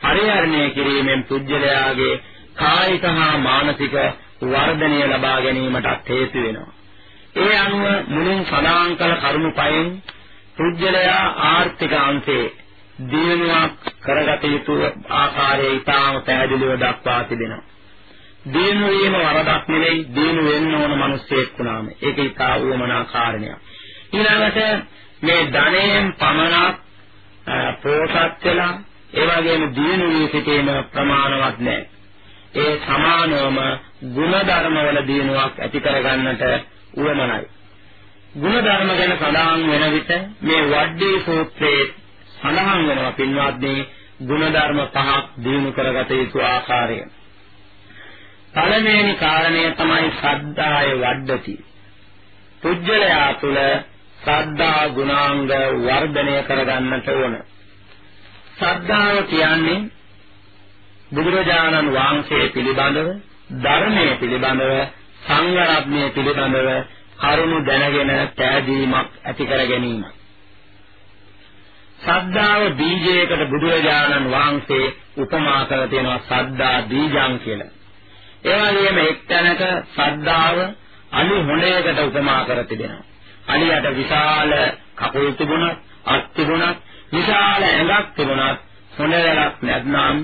Speaker 2: පරිහරණය කිරීමෙන් පුජ්‍යලයාගේ කායික හා මානසික වර්ධනය ලබා ගැනීමටත් හේතු වෙනවා. ඒ අනුව මුලින් සඳහන් කළ කරුණු පහෙන් පුජ්‍යලයා ආර්ථික අංශේ දියුණුවක් කරගත යුතු ආකාරය ඊටාම පැහැදිලිව දක්වා තිබෙනවා. දිනු වීම වරදක් නෙවෙයි දිනු වෙන්න ඕන මිනිස්සෙක් වුණාම. ඒක ඉතා උවමනා කාරණයක්. ඊළඟට මේ ධනයෙන් පමණක් පෝසත් වෙලා ඒ වගේම දිනු වී සිටීම ප්‍රමාණවත් නැහැ. ඒ සමානවම ගුණ ධර්මවල දිනුවක් ඇති කරගන්නට උවමනයි. ගුණ ධර්ම ගැන සඳහන් වෙන විට මේ වඩ්ඩේ සූත්‍රයේ සඳහන් වෙනවා පින්වත්නි ගුණ ධර්ම පහක් දිනු කරගත යුතු ආකාරය. පළවෙනි කාරණය තමයි ශ්‍රද්ධාය වඩති. පුජ්‍යලයා තුල ශ්‍රද්ධා ගුණාංග වර්ධනය කරගන්නට ඕන. ශ්‍රද්ධාව කියන්නේ බුදුරජාණන් වහන්සේ පිළිබඳව ධර්මයේ පිළිබඳව සංඝ රත්නයේ පිළිබඳව කරුණු දැනගෙන පැහැදීමක් ඇති කර ගැනීම. ශ්‍රද්ධාව බීජයකට බුදුරජාණන් වහන්සේ උපමා කර තියෙනවා ශ්‍රද්ධා බීජං කියලා. ඒ වගේම එක්තැනක ශ්‍රද්ධාව අලි හොඬයකට උපමා කර තිබෙනවා. අලියට විශාල කකුල් තිබුණත්, අත් තිබුණත්, විශාල ඇඟක් තිබුණත් හොඬ වැඩක් නැත්නම්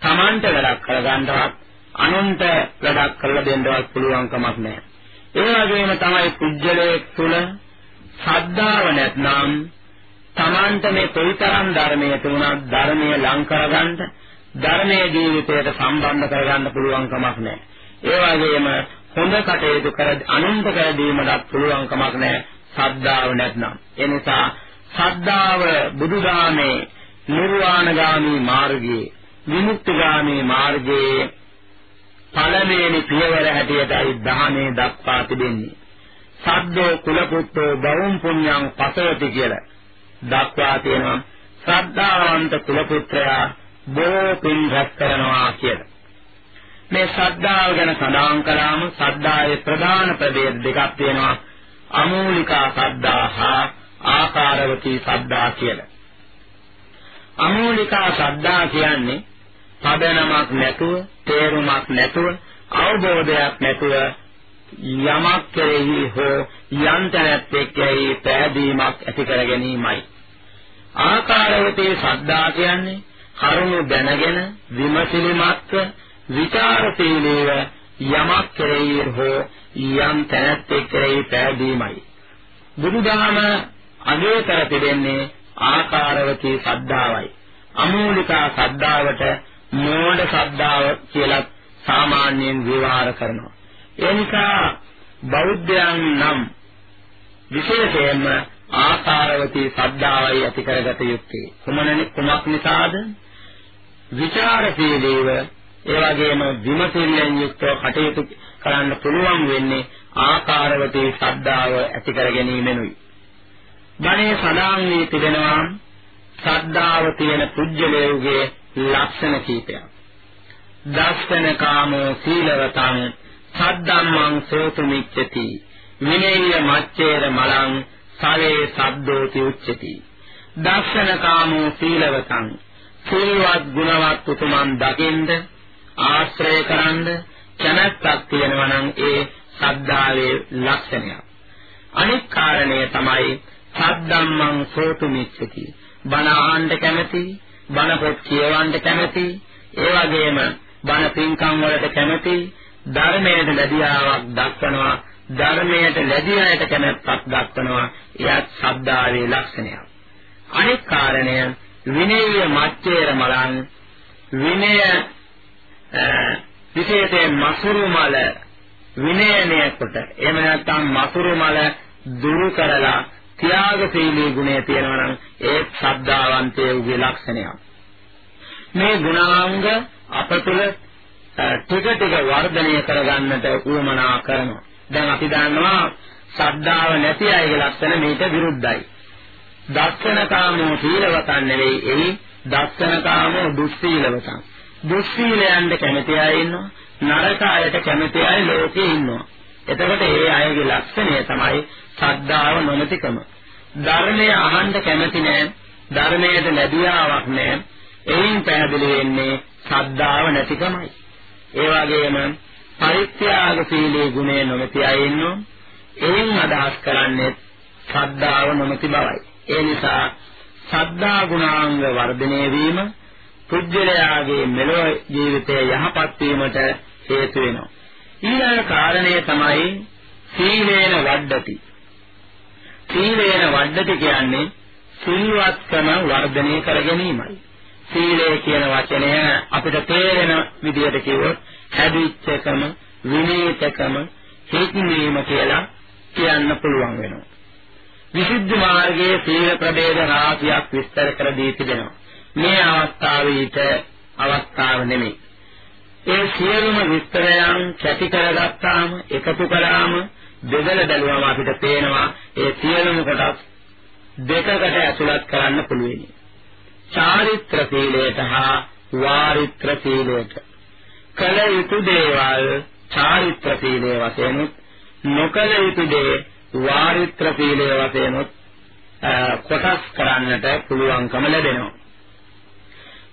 Speaker 2: Tamanta වැඩක් කරගන්නවත් අනුන්ට වැඩක් කරලා දෙන්නවත් පුළුවන් කමක් නැහැ. ඒ වගේම තමයි කුජලයේ තුල ශ්‍රද්ධාව නැත්නම් Tamanta මේ කොයිතරම් ධර්මයේ තුනක් ධර්මයේ ලං කරගන්න ධර්මයේ ජීවිතයට සම්බන්ධ කරගන්න පුළුවන් කමක් නැහැ. ඒ වගේම හොඳ කටයුතු කර අනුන්ට කර දීමකට පුළුවන් කමක් නැහැ. ශ්‍රද්ධාව නැත්නම්. ඒ නිසා ශ්‍රද්ධාව බුදුදාමේ නිර්වාණගාමී මාර්ගයේ විමුක්තිගාමී මාර්ගයේ පළවෙනි පියවර හැටියටයි දහමේ දක්වා තිබෙන්නේ. සද්දෝ කුලපුත්තෝ බවුම් පුඤ්ඤං පසවති කියලා දක්වා තියෙනවා. ශ්‍රද්ධාවන්ත කුලපුත්‍රයා බොහෝ පින් රැස් කරනවා කියලා. මේ ශ්‍රද්ධාව ගැන සඳහන් කළාම ශ්‍රද්ධාවේ ප්‍රධාන ප්‍රභේද දෙකක් තියෙනවා. අමූලිකා ශ්‍රද්ධා හා ආකාරවතී ශ්‍රද්ධා කියලා. අමූලිකා ශ්‍රද්ධා කියන්නේ පදනමක් නැතුව, තේරුමක් නැතුව, අවබෝධයක් නැතුව යමක් කෙරෙහි හෝ යන්තනත් එක්කයි පැහැදීමක් ඇති කර ගැනීමයි. ආකාරවතේ සද්දා කියන්නේ කරුණු දැනගෙන විමසිලිමත්ව විචාරශීලීව යමක් කෙරෙහි හෝ යම් තැනත් එක්කයි පැහැදීමයි. බුදුදහම අගය කර තිබෙන්නේ ආකාරවතී සද්ධාවයි. අමූලිකා සද්ධාවට මෝඩ සද්ධාව කියලා සාමාන්‍යයෙන් විවහාර කරනවා. ඒ නිසා බෞද්ධයන් නම් විශේෂයෙන්ම ආකාරවතී සද්ධාවයි ඇති කරගත යුත්තේ. කුමනනි කුමක් නිසාද? විචාරශීලීව ඒ වගේම විමසිල්ලෙන් යුක්තව කටයුතු කරන්න පුළුවන් වෙන්නේ ආකාරවතී ශ්‍රද්ධාව ඇති කර ගැනීමෙනුයි. බණේ සඳහන් වී තිබෙනවා ශ්‍රද්ධාව තියෙන පුජ්‍යලයෝගේ ලක්ෂණ කීපයක්. දස්සන කාමෝ සීලවතං සද්දම්මං සෝතුමිච්ඡති විනේය මච්ඡේර මලං සවේ සද්දෝති උච්චති දස්සන කාමෝ සීලවතං සීලවත් ගුණවත් උතුමන් දකින්ද ආශ්‍රය කරන්ද කැමැත්තක් තියෙනවා නම් ඒ සද්ධාවේ ලක්ෂණයක්. අනෙක් කාරණය තමයි සද්දම්මං සෝතුමිච්ඡති. බණ අහන්න කැමැති, බණ පොත් කියවන්න කැමැති, ඒ වගේම බණ පින්කම් වලට කැමැති, ධර්මයට ලැබියාවක් දක්වනවා, ධර්මයට ලැබිය අයට කැමැත්තක් දක්වනවා. එයත් සද්ධාවේ ලක්ෂණයක්. අනෙක් කාරණය විනේය මච්චේර මලං විනය විශේෂයෙන් මසුරු මල විනයනය කොට එහෙම නැත්නම් මසුරු මල දුරු කරලා ත්‍යාගශීලී ගුණය තියෙනවා නම් ඒ ශ්‍රද්ධාවන්තයේ ලක්ෂණයක්. මේ ගුණාංග අප තුළ ටික ටික වර්ධනය කරගන්නට උවමනා කරනවා. දැන් අපි දන්නවා ශ්‍රද්ධාව නැති අයගේ ලක්ෂණ මේට විරුද්ධයි. දස්සනකාමෝ සීලවතන් නෙවෙයි එයි දස්සනකාමෝ දුස්සීලවතන්. දුස්සීලයන්ට කැමති අය ඉන්නවා. නරක අයට කැමති අය ලෝකේ ඉන්නවා. එතකොට ඒ අයගේ ලක්ෂණය තමයි ශ්‍රද්ධාව නොමැතිකම. ධර්මය අහන්න කැමති නෑ. ධර්මයට ලැබියාවක් නෑ. එයින් පැහැදිලි වෙන්නේ ශ්‍රද්ධාව නැතිකමයි. ඒ වගේම පරිත්‍යාගශීලී ගුණය නොමැති අය ඉන්නවා. එයින් අදහස් කරන්නේ ශ්‍රද්ධාව නොමැති බවයි. ඒ නිසා ශ්‍රද්ධා ගුණාංග වර්ධනය වීම පුජ්‍යලයාගේ මෙලොව ජීවිතය යහපත් වීමට හේතු වෙනවා. ඊළඟ කාරණය තමයි සීලේන වඩති. සීලේන වඩති කියන්නේ සිල්වත්කම වර්ධනය කර ගැනීමයි. සීලය කියන වචනය අපිට තේරෙන විදිහට කිව්වොත් හැදිච්චකම, විනීතකම, හික්මීම කියලා කියන්න පුළුවන් වෙනවා. විසුද්ධි මාර්ගයේ සීල ප්‍රභේද රාශියක් විස්තර කර දී තිබෙනවා. මේ අවස්ථාවේට අවස්ථාව නෙමෙයි. ඒ සියලුම විස්තරයන් කැටි කරගත්තාම එකතු කළාම බෙදලා බැලුවම අපිට පේනවා ඒ සියලුම කොටස් දෙකකට ඇතුළත් කරන්න පුළුවන්. චාරිත්‍ර සීලයට හා වාරිත්‍ර සීලයට කල යුතු දේවල් චාරිත්‍ර සීලයේ වශයෙන් නොකල යුතු දේ වාරිත්‍ර සීලයේ වශයෙන් කොටස් කරන්නට පුළුවන්කම ලැබෙනවා.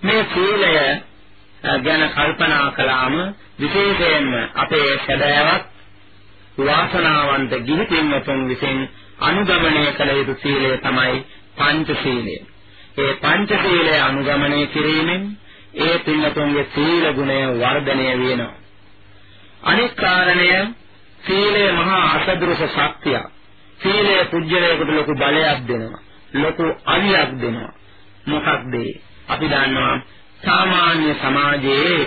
Speaker 2: මේ සීලය ගැන කල්පනා කළාම විශේෂයෙන්ම අපේ සැබෑවත් වාසනාවන්ත ගිහි පින්වතුන් විසින් අනුගමනය කළ යුතු සීලය තමයි පංච සීලය. ඒ පංච සීලය අනුගමනය කිරීමෙන් ඒ පින්වතුන්ගේ සීල ගුණය වර්ධනය වෙනවා. අනෙක් කාරණය සීලය මහා අසදෘශ ශක්තියක්. සීලය පුජ්‍යලයකට ලොකු බලයක් දෙනවා. ලොකු අලියක් දෙනවා. මොකක්ද අපි දන්නවා සාමාන්‍ය සමාජයේ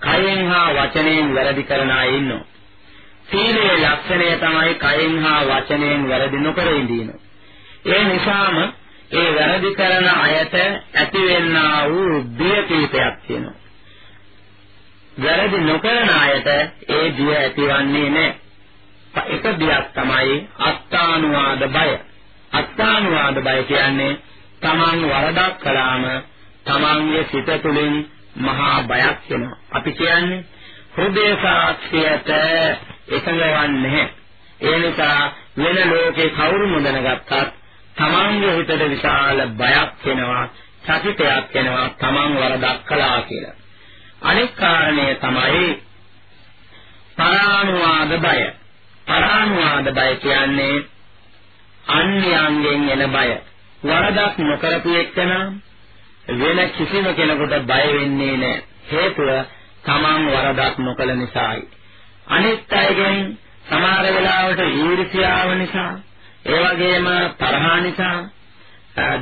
Speaker 2: කයෙන් හා වචනයෙන් වැරදි කරන අය ඉන්නවා. සීලේ ලක්ෂණය තමයි කයෙන් හා වචනයෙන් වැරදි නොකර ඉඳීම. ඒ නිසාම ඒ වැරදි කරන අයට ඇතිවෙනා වූ බිය කීපයක් තියෙනවා. වැරදි නොකරන අයට ඒ බිය ඇතිවන්නේ නැහැ. එක බියක් තමයි අත්තානුවාද බය. අත්තානුවාද බය කියන්නේ Taman වරදක් කළාම Tamanගේ සිත තුළින් මහා බයක් එනවා. අපි කියන්නේ හෘදේ සාක්ෂියට එකඟවන්නේ ඒ නිසා වෙන ලෝකේ කවුරු නොදැනගත්තත් Tamanගේ හිතට විශාල බයක් එනවා, චකිතයක් එනවා Taman වරදක් කළා කියලා. අනෙක් කාරණය තමයි පරානුවාද බය. පරානුවාද බය කියන්නේ අන්‍යයන්ගෙන් එන බය. වරදක් නොකරපු එක්කනම් වෙන කිසිම කෙනෙකුට බය වෙන්නේ නැහැ. හේතුව තමන් වරදක් නොකළ නිසායි. අනිත් අයගෙන් සමහර වෙලාවට ඊර්ෂ්‍යාව නිසා, ඒ වගේම තරහා නිසා,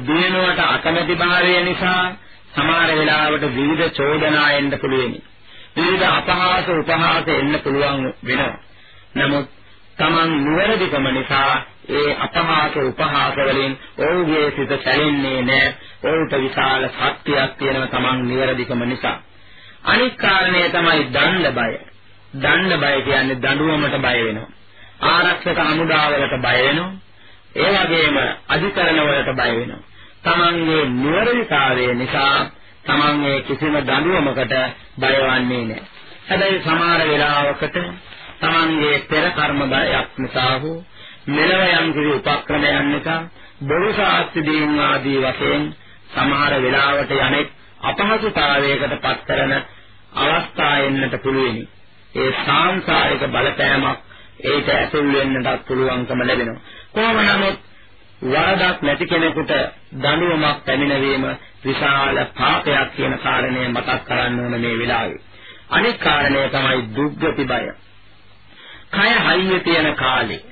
Speaker 2: දිනුවට අකමැති භාවය නිසා සමහර වෙලාවට විවිධ චෝදනා එන්න පුළුවෙනි. විවිධ අපහාස උපහාස එන්න පුළුවන් වෙනවා. නමුත් Taman නිවැරදිකම නිසා ඒ අපහාස උපහාස වලින් ඔහුගේ සිත සැලෙන්නේ නැහැ. ඔහුට විශාල ශක්තියක් තියෙනවා Taman නිවැරදිකම නිසා. අනික් කාරණය තමයි දණ්ඩ බය. දණ්ඩ බය කියන්නේ දඬුවමට බය වෙනවා. ආරක්ෂක හමුදාවලට බය වෙනවා. ඒ වගේම අධිකරණ වලට බය වෙනවා. Tamanගේ නිවැරදිතාවය නිසා Tamanගේ කිසිම දඬුවමකට බයවන්නේ නැහැ. හැබැයි සමහර වෙලාවකට Tamanගේ පෙර කර්ම බයක් නිසා හෝ මෙලව යම් කිසි උපක්‍රමයන් නිසා බොරු සාස්ති දීන් ආදී වශයෙන් සමහර වෙලාවට යන්නේ අපහසුතාවයකට පත් කරන අවස්ථා එන්නට පුළුවෙනි. ඒ සාංසාරික බලපෑමක් ඒක ඇතුල් වෙන්නටත් පුළුවන්කම ලැබෙනවා. කොහොම නමුත් වරදක් නැති කෙනෙකුට දඬුවමක් පැමිණවීම විශාල පාපයක් කියන කාරණය මතක් කරන්න ඕන මේ වෙලාවේ. අනෙක් කාරණය තමයි දුක්ගති බය. කය හයිය තියෙන කාලේ,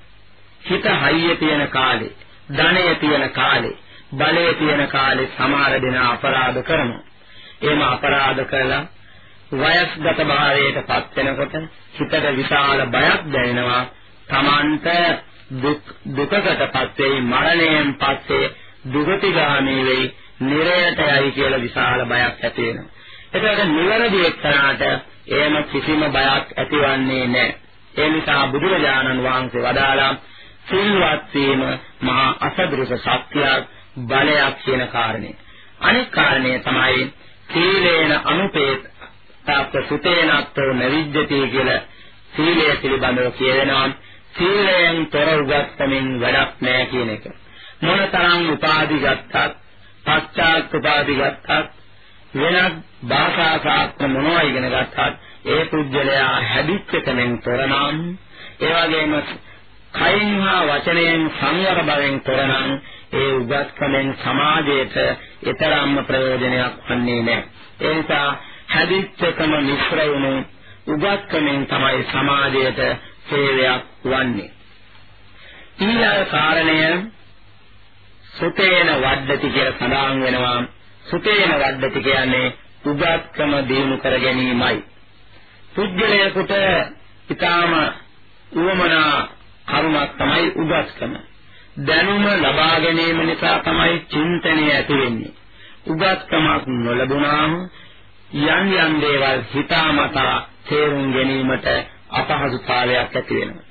Speaker 2: හිත හයිය තියෙන කාලේ, ධනය තියෙන කාලේ, බලය තියෙන කාලේ සමහර දෙනා අපරාධ කරනවා. එහෙම අපරාධ කළා වයස්ගත භාවයට පත් වෙනකොට හිතට විශාල බයක් දැනෙනවා. Tamanට දුක් දුකකටපත් වෙයි මරණයෙන් පස්සේ දුගතිගාමී වෙයි නිරයට යයි කියලා විශාල බයක් ඇති වෙනවා. ඒකට නිවැරදි එක්තරාට එහෙම කිසිම බයක් ඇතිවන්නේ නැහැ. ඒ නිසා බුදුරජාණන් වහන්සේ වදාළා සිල්වත් වීම මහා අසදෘස සත්‍යයක් බලයක් කියන කාරණේ. අනෙක් කාරණේ තමයි සීලේන අනුපේත තාප සුතේනත්තෝ නවිජ්ජති කියලා සීලය පිළිබඳව කියවෙනවා. සීලයෙන් තොර උගත්තමින් වැඩක් නැහැ කියන එක. මොනතරම් උපාදි ගත්තත්, පශ්චාත් උපාදි ගත්තත්, වෙනත් භාෂා ශාස්ත්‍ර මොනවා ඉගෙන ගත්තත් ඒ පුජ්‍යලයා හැදිච්ච තැනෙන් තොරනම් ඒ වගේම කයින් හා වචනයෙන් සංවර බවෙන් තොරනම් ඒ උගත්කමෙන් සමාජයට ඊතරම්ම ප්‍රයෝජනයක් වන්නේ නැහැ. ඒ නිසා හැදිච්චකම මිශ්‍ර වුණු උගත්කමෙන් තමයි සමාජයට සේවයක් වන්නේ. ඊළඟ කාරණය සුතේන වද්දති කියලා සඳහන් වෙනවා. සුතේන වද්දති කියන්නේ උගත්කම දිනු කර ගැනීමයි. පුද්ගලයාට ඊටාම උවමනා කරුණක් තමයි උගත්කම. දැනුම ලබා ගැනීම නිසා තමයි චින්තනය ඇති වෙන්නේ. උගත්කමක් නොලැබුණාම යම් යම් දේවල් හිතාමතා තේරුම් ගැනීමට අපහසුතාවයක් ඇති වෙනවා.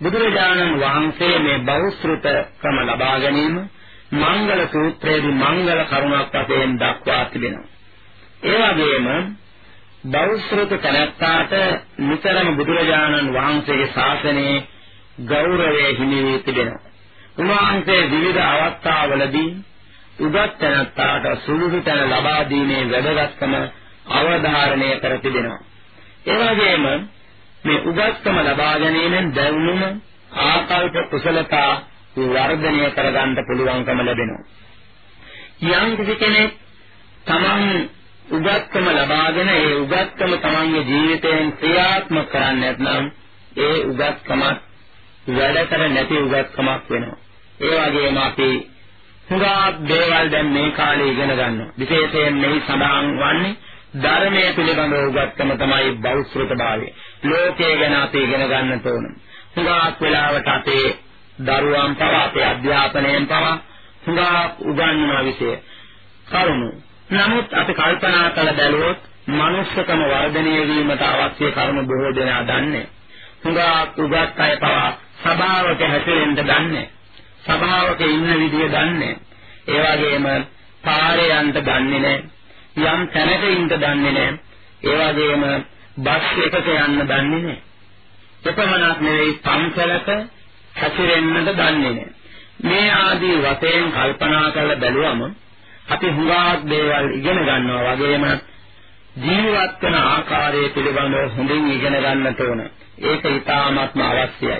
Speaker 2: බුදුරජාණන් වහන්සේ මේ බෞද්ධ ක්‍රම ලබා ගැනීම මංගල සූත්‍රයේදී මංගල කරුණක් වශයෙන් දක්වා තිබෙනවා. ඒ වගේම බෞද්ධ තනත්තාට නිතරම බුදුරජාණන් වහන්සේගේ ශාසනයේ ගෞරවය හිමි වී තිබෙනවා. උන්වහන්සේ විවිධ අවස්ථාවලදී උගත් තනත්තාට සුළුසු තැන ලබා දීමේ වැදගත්කම අවධාරණය කර තිබෙනවා. ඒ වගේම මේ උගත්කම ලබා ගැනීමෙන් දැනුම ආකල්ප කුසලතා වර්ධනය කරගන්න පුළුවන්කම ලැබෙනවා. යම් කෙනෙක් තමන් උගත්කම ලබාගෙන ඒ උගත්කම තමන්ගේ ජීවිතයෙන් ක්‍රියාත්මක කරන්නේ නැත්නම් ඒ උගත්කමත් වැඩ කර නැති උගත්කමක් වෙනවා. ඒ වගේම අපි හුඟා දේවල් දැන් මේ කාලේ ඉගෙන ගන්නවා. විශේෂයෙන් මෙහි සඳහන් වන්නේ ධර්මයේ පිළිබඳව උගත්කම තමයි බෞද්ධතාවය. ලෝකයේ ගැන අපි ඉගෙන ගන්නට ඕන. හුඟා වෙලාවට අපේ දරුවන් පවා අපේ අධ්‍යාපනයෙන් පවා හුඟා උගන්වන විෂය කරුණු. නමුත් අපි කල්පනා කළ බැලුවොත් මනුස්සකම වර්ධනය වීමට අවශ්‍ය කරුණු බොහෝ දෙනා දන්නේ. හුඟා උගත් අය පවා සභාවක හැසිරෙන්න දන්නේ. සභාවක ඉන්න විදිය දන්නේ. ඒ වගේම පාරේ යන්න දන්නේ නැහැ. යම් තැනක ඉන්න දන්නේ නැහැ. ඒ වගේම බස් එකක යන්න දන්නේ නැහැ. එපමණක් නෙවෙයි පන්සලක හැසිරෙන්නද දන්නේ නැහැ. මේ ආදී වශයෙන් කල්පනා කරලා බැලුවම අපි හුඟක් දේවල් ඉගෙන ගන්නවා වගේම ජීවත් වෙන ආකාරය පිළිබඳව හොඳින් ඉගෙන ගන්නට ඕන. ඒක ඊටාත්ම අවශ්‍යයි.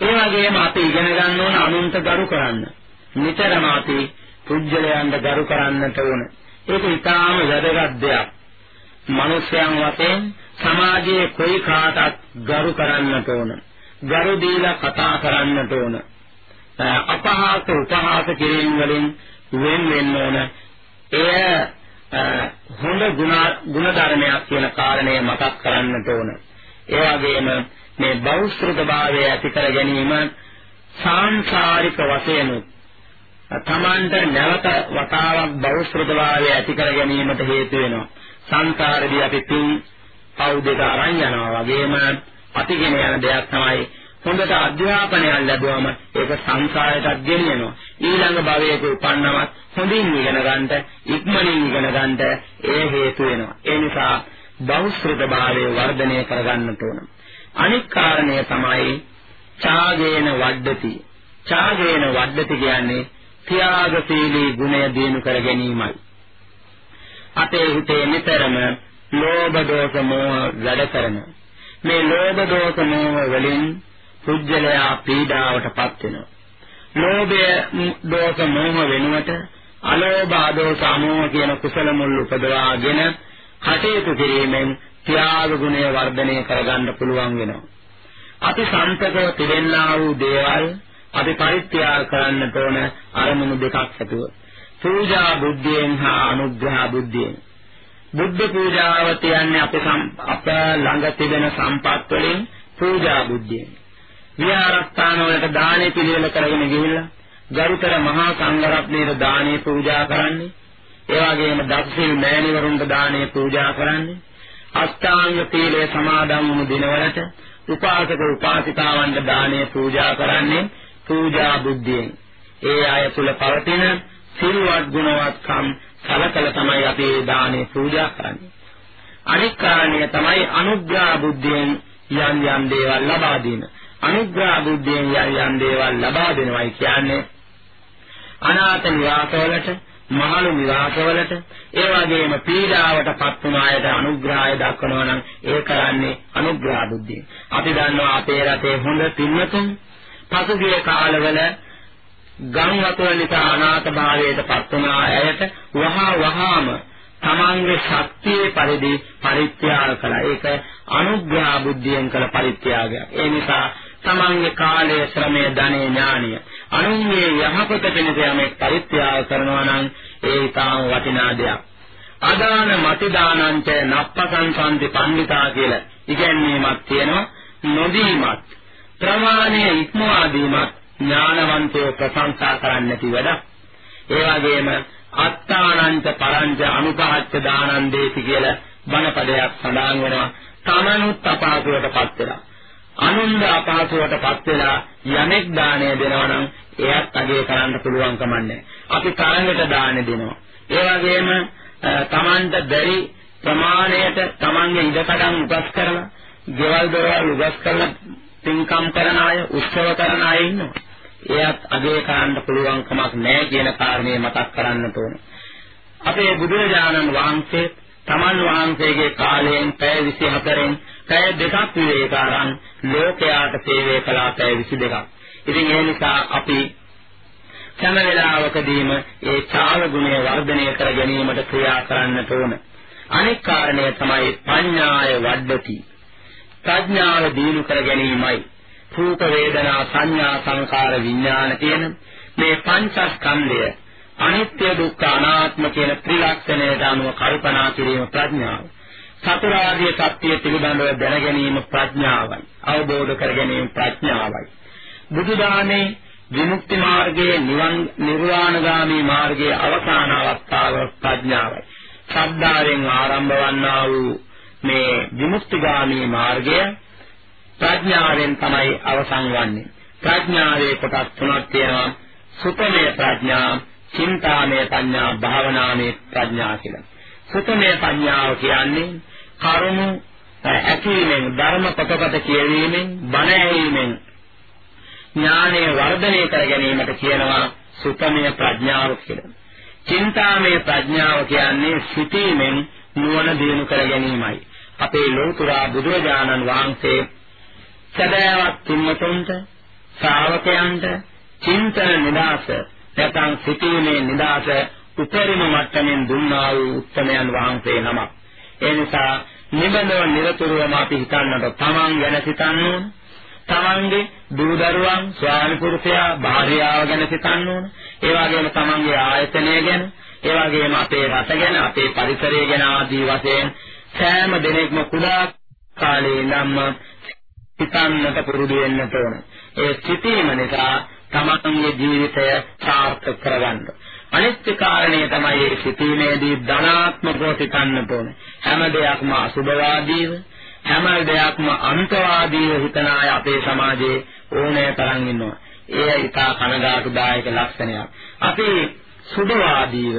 Speaker 2: ඒ වගේම අපි ඉගෙන ගන්න ඕන අනුන්ට ගරු කරන්න. නිතරම අපි පුජ්‍යලයන්ට ගරු කරන්නට ඕන. ඒක ඊටාම වැදගත් දෙයක්. මිනිස්යන් වශයෙන් සමාජයේ කොයි කාටත් ගරු කරන්නට ඕන. ගරු දීලා කතා කරන්නට ඕන. අපහාස උපහාස කිරීම වලින් වෙන් වෙන්න ඕන. එය හොඳ ගුණ ගුණ ධර්මයක් කියන කාරණය මතක් කරන්නට ඕන. ඒ වගේම මේ බෞද්ධභාවය ඇති කර ගැනීම සාංශාරික වශයෙන් තමන්ට නැවත වතාවක් බෞද්ධභාවය ඇති කර ගැනීමට හේතු වෙනවා. සංසාරදී අපි පින් පව් දෙක අරන් යනවා වගේම අතිගෙන යන දෙයක් තමයි හොඳට අධ්‍යාපනයක් ලැබුවම ඒක සංසාරයටත් ගෙනියනවා. ඊළඟ භවයක උපන්නවත් හොඳින් ඉගෙන ගන්නට, ඉක්මනින් ඉගෙන ගන්නට ඒ හේතු වෙනවා. ඒ නිසා බෞද්ධ භාවය වර්ධනය කරගන්නට ඕන. අනික් කාරණය තමයි ඡාගේන වඩති. ඡාගේන වඩති කියන්නේ ත්‍යාගශීලී ගුණය දිනු කර ගැනීමයි. අපේ හිතේ නිතරම ලෝභ දෝෂ මෝහ වැඩ කරන මේ ලෝභ දෝෂ මෝහ වලින් පුජ්‍යලයා පීඩාවටපත් වෙනවා. ලෝභය දෝෂ මෝහ වෙනුවට අලෝභ ආදෝෂ අමෝහ කියන කුසල මුල් උපදවාගෙන කටයුතු කිරීමෙන් ත්‍යාග ගුණය වර්ධනය කරගන්න පුළුවන් වෙනවා. අපි සම්පතව තිබෙන්නා වූ දේවල් අපි පරිත්‍යාග කරන්නට ඕන අරමුණු දෙකක් ඇතුව. පූජා බුද්ධියෙන් හා අනුග්‍රහ බුද්ධියෙන්. බුද්ධ පූජාව කියන්නේ අපේ අප ළඟ තිබෙන සම්පත් වලින් පූජා බුද්ධියෙන්. විහාරස්ථාන වලට දානේ පිළිවෙල කරගෙන ගිහිල්ලා ගරුතර මහා සංඝරත්නයේ දානේ පූජා කරන්නේ. ඒ වගේම දක්ෂිල් මෑණිවරුන්ට දානේ පූජා කරන්නේ. අෂ්ටාංග සීලය සමාදන් වුණු දිනවලට උපාසක උපාසිකාවන්ට දානේ පූජා කරන්නේ පූජා බුද්ධියෙන්. ඒ අය තුල පවතින සිල්වත් ගුණවත්කම් සලකල තමයි අපි දානේ පූජා කරන්නේ. අනික් කාරණය තමයි අනුග්‍රහ බුද්ධියෙන් යම් යම් දේවල් ලබා දීම. අනුග්‍රහ බුද්ධියෙන් යම් යම් දේවල් ලබා දෙනවයි කියන්නේ අනාථ නිවාසවලට මහලු නිවාසවලට ඒ වගේම පීඩාවටපත් වුණ අයට අනුග්‍රහය දක්වනවා නම් ඒ කරන්නේ අනුග්‍රහ බුද්ධිය. අපි දන්නවා අපේ රටේ හොඳ පින්වතුන් පසුගිය කාලවල ගම් වතුර නිසා අනාථ භාවයටපත් වුණ අයට වහා වහාම තමන්ගේ ශක්තියේ පරිදි පරිත්‍යාග කළා. ඒක අනුග්‍රහ බුද්ධියෙන් කළ පරිත්‍යාගයක්. ඒ නිසා තමන්ගේ කාලය, ශ්‍රමය, ධනෙ, ඥානිය අනුන්ගේ යහපත පිණිස යමෙක් පරිත්‍යාග කරනවා නම් ඒ ඊටාම වටිනා දෙයක්. අදාන මතිදානංච නප්පසංසන්ති පණ්ඩිතා කියලා ඉගැන්වීමක් තියෙනවා. නොදීමත් ප්‍රමාණය ඉක්මවා දීමත් ඥානවන්තයෝ ප්‍රශංසා කරන්නේ නැති වැඩක්. ඒ වගේම අත්තානංච පරංච අනුපහච්ච දානං දේති කියලා බණපදයක් සඳහන් වෙනවා. තමනුත් අපාසුවටපත් වෙලා. අනුන්ද අපහසුවටපත් වෙලා යමෙක් දාණය දෙනවා නම් එයත් අගේ කරන්න පුළුවන් කමන්නේ. අපි තරඟට දාණය දෙනවා. ඒ වගේම තමන්ට බැරි ප්‍රමාණයට තමන්ගේ ඉඩකඩම් උගස් කරලා, ගෙවල් දොරවල් උගස් කරලා පින්කම් කරන අය, උත්සව කරන අය ඉන්නවා. එයත් අගේ කරන්න පුළුවන් කමක් නැහැ කියන කාරණේ මතක් කරන්නට ඕන. අපේ බුදුරජාණන් වහන්සේ තමන් වහන්සේගේ කාලයෙන් පැය 24න් පැය දෙකක් විවේක අරන් ලෝකයාට සේවය කළා පැය 22ක්. ඉතින් ඒ නිසා අපි හැම වෙලාවකදීම ඒ චාල ගුණය වර්ධනය කර ගැනීමට ක්‍රියා කරන්නට ඕන. අනෙක් කාරණය තමයි පඤ්ඤාය වඩති. ප්‍රඥාව දිනු කර ගැනීමයි. රූප වේදනා සංඥා සංකාර විඥාන කියන මේ පංචස්කන්ධය අනිත්‍ය දුක්ඛ අනාත්ම කියන ත්‍රිලක්ෂණයට අනුව කල්පනා කිරීම ප්‍රඥාව. චතුරාර්ය සත්‍ය පිළිබඳව දැන ගැනීම ප්‍රඥාවයි. අවබෝධ කර ගැනීම ප්‍රඥාවයි. බුදුදානේ විමුක්ති මාර්ගයේ නිවන් නිර්වාණගාමී මාර්ගයේ අවසාන අවස්ථාව ප්‍රඥාවයි. ශ්‍රද්ධාවෙන් ආරම්භ වන්නා වූ මේ විමුක්තිගාමී මාර්ගය ප්‍රඥාවෙන් තමයි අවසන් වන්නේ. ප්‍රඥාවේ කොටස් තුනක් තියෙනවා. සුතමේ ප්‍රඥා, චින්තාමේ ප්‍රඥා, භාවනාමේ ප්‍රඥා කියලා. සුතමේ ප්‍රඥාව කියන්නේ කරුණු ඇකීමෙන් ධර්ම පොතපත කියවීමෙන් බණ ඇහිීමෙන් ඥානය වර්ධනය කර ගැනීමට කියනවා සුතමය ප්‍රඥාව කියලා. චින්තාමය ප්‍රඥාව කියන්නේ සිටීමෙන් නුවණ දිනු කර ගැනීමයි. අපේ ලෝතර බුදුරජාණන් වහන්සේ සදාවත් තුන්තුන්ට ශ්‍රාවකයන්ට චින්තන නිදාස නැත්නම් සිටීමේ නිදාස උපරිම මට්ටමින් දුන්නා වූ උත්තමයන් වහන්සේ නමක්. ඒ නිසා නිබඳව නිරතුරුවම අපි හිතන්නට තමන් ගැන සිතන්න ඕන. තමන්ගේ දූ දරුවන්, ස්වාමි පුරුෂයා, භාර්යාව ගැන සිතන්න ඕන. ඒ වගේම තමන්ගේ ආයතනය ගැන, ඒ වගේම අපේ රට ගැන, අපේ පරිසරය ගැන ආදී වශයෙන් සෑම දිනෙකම කුඩා කාලේ ඉඳන්ම හිතන්නට පුරුදු වෙන්නට ඕන. ඒ සිටීම නිසා තමන්ගේ ජීවිතය සාර්ථක කරගන්න. අනිත් කාරණේ තමයි මේ සිටීමේදී ධනාත්මකව සිතන්නට ඕන. හැම දෙයක්ම අසුභවාදීව, හැම දෙයක්ම අන්තවාදීව හිතන අය අපේ සමාජයේ ඕනෑ තරම් ඉන්නවා. ඒ ඉතා කනගාටුදායක ලක්ෂණයක්. අපි සුභවාදීව,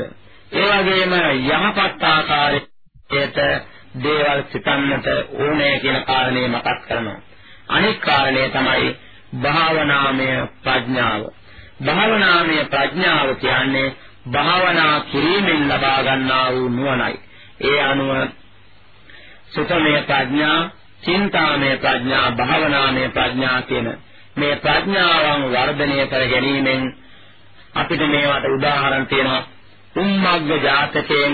Speaker 2: ඒ වගේම යහපත් ආකාරයට දේවල් සිතන්නට ඕනේ කියන කාරණේ මතක් කරනවා. අනෙක් කාරණය තමයි භාවනාමය ප්‍රඥාව. භාවනාමය ප්‍රඥාව කියන්නේ භාවනා කිරීමෙන් ලබා ගන්නා වූ නුවණයි. ඒ අනුව සුතමය ප්‍රඥා, චින්තාමය ප්‍රඥා, භාවනාමය ප්‍රඥා කියන මේ ප්‍රඥාවන් වර්ධනය කර ගැනීමෙන් අපිට මේවට උදාහරණ තියෙනවා. උම්මග්ග ජාතකයෙන්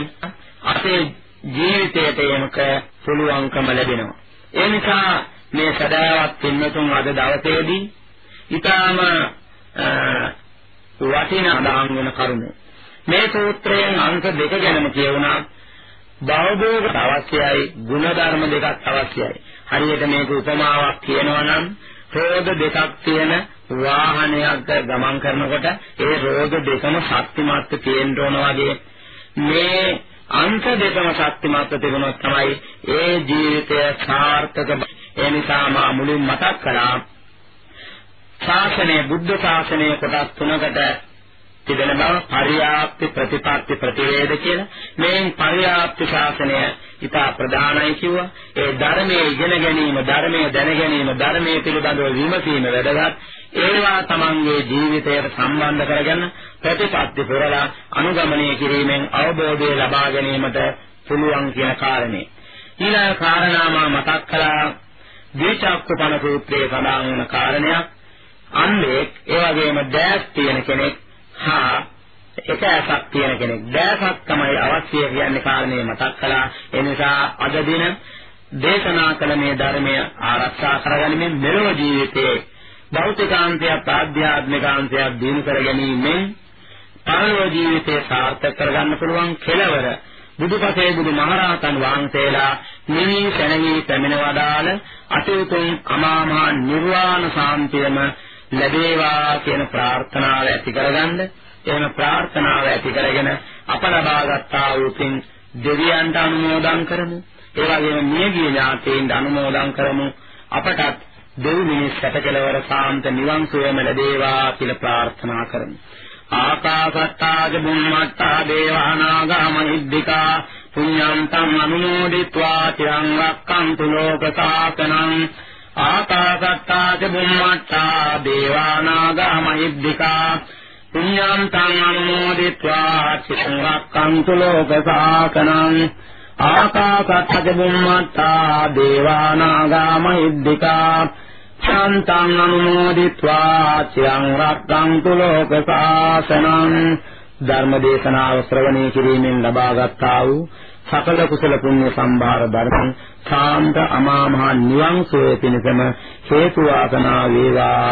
Speaker 2: අපේ ජීවිතයට එමක පුළුවන්කම ලැබෙනවා. ඒ නිසා මේ සදාවත් පින්නතුන් අද දවසේදී ඊටාම වටිනා දාන් වෙන කරුණ. මේ සූත්‍රයෙන් අංක දෙක ගැනම කියවුණා. බවබෝධ අවශ්‍යයි, ಗುಣධර්ම දෙකක් අවශ්‍යයි. හරියට මේක උපමාවක් කියනවා නම් රෝද දෙකක් තියෙන වාහනයක් ගමන් කරනකොට ඒ රෝද දෙකම ශක්තිමත් තියෙන්න ඕන වගේ මේ අංක දෙකම ශක්තිමත් තිබුණොත් තමයි ඒ ජීවිතය සාර්ථක ඒ නිසා මා මුලින් මතක් කළා ශාසනය බුද්ධ ශාසනය කොටස් තුනකට තිබෙන බව පරියාප්ති ප්‍රතිපත්ති ප්‍රතිවේද කියලා. මේන් පරියාප්ති ශාසනය ඉතා ප්‍රධානයි කිව්වා. ඒ ධර්මයේ ඉගෙන ගැනීම ධර්මයේ දැන ගැනීම ධර්මයේ පිළිබඳව විමසීම වැදගත්. ඒවා තමන්ගේ ජීවිතයට සම්බන්ධ කරගෙන ප්‍රතිපත්ති පුරලා අනුගමනය කිරීමෙන් අවබෝධය ලබා ගැනීමට පුළුවන් කියන කාරණේ. ඊළඟ කාරණාම මතක් කළා. දීචක්කපන සූත්‍රයේ සඳහන් වන කාරණයක්. අන්ධෙක් ඒ වගේම දැස් තියෙන කෙනෙක් හා එක ඇසක් තියෙන කෙනෙක්. දැසක් තමයි අවශ්‍ය කියන්නේ කාරණේ මතක් කළා. ඒ නිසා අද දින දේශනා කළ මේ ධර්මය ආරක්ෂා කරගනිමින් මෙලොව ජීවිතයේ භෞතිකාන්තයක් ආධ්‍යාත්මිකාන්තයක් දිනු කර ගැනීමෙන් පරලෝක ජීවිතේ සාර්ථක කරගන්න පුළුවන් කෙලවර බුදුපසේ බුදුමහරහතන් වහන්සේලා නිවි සැනවි පැමිණ වදාළ අතුතුම් අමාමහා නිර්වාණ සාන්තියම ලැබේවා කියන ප්‍රාර්ථනාව ඇති කරගන්න. එහෙම ප්‍රාර්ථනාව ඇති කරගෙන අප ලබාගත්තා වූ පින් දෙවියන්ට අනුමෝදන් කරමු. ඒ වගේම මියගිය ඥාතීන්ට අනුමෝදන් කරමු. අපටත් දෙව් මිනිස් සැපකලවර සාන්ත නිවන් සුවම ලැබේවා කියලා ප්‍රාර්ථනා කරමු. ආකාසත්තා ච බුම්මත්තා දේවානාගා මහිද්దికා පුඤ්ඤන්තං අනුමෝදිत्वा තිරං රක්칸තු ලෝක සාසනං ආකාසත්තා ච බුම්මත්තා දේවානාගා මහිද්దికා පුඤ්ඤන්තං අනුමෝදිत्वा තිරං රක්칸තු ලෝක සාසනං ආකාසත්තා ච බුම්මත්තා දේවානාගා මහිද්దికා චන්තං අනුමෝදිත්වා චිරං රක්ඛන්තු ලෝක සාසනං ධර්ම දේශනාව ශ්‍රවණය කිරීමෙන් ලබාගත්තා වූ සකල කුසල පුණ්‍ය සම්භාර ධර්ම සාන්ත අමා මහ නිවන් සෝය පිණසම හේතු වාසනා වේවා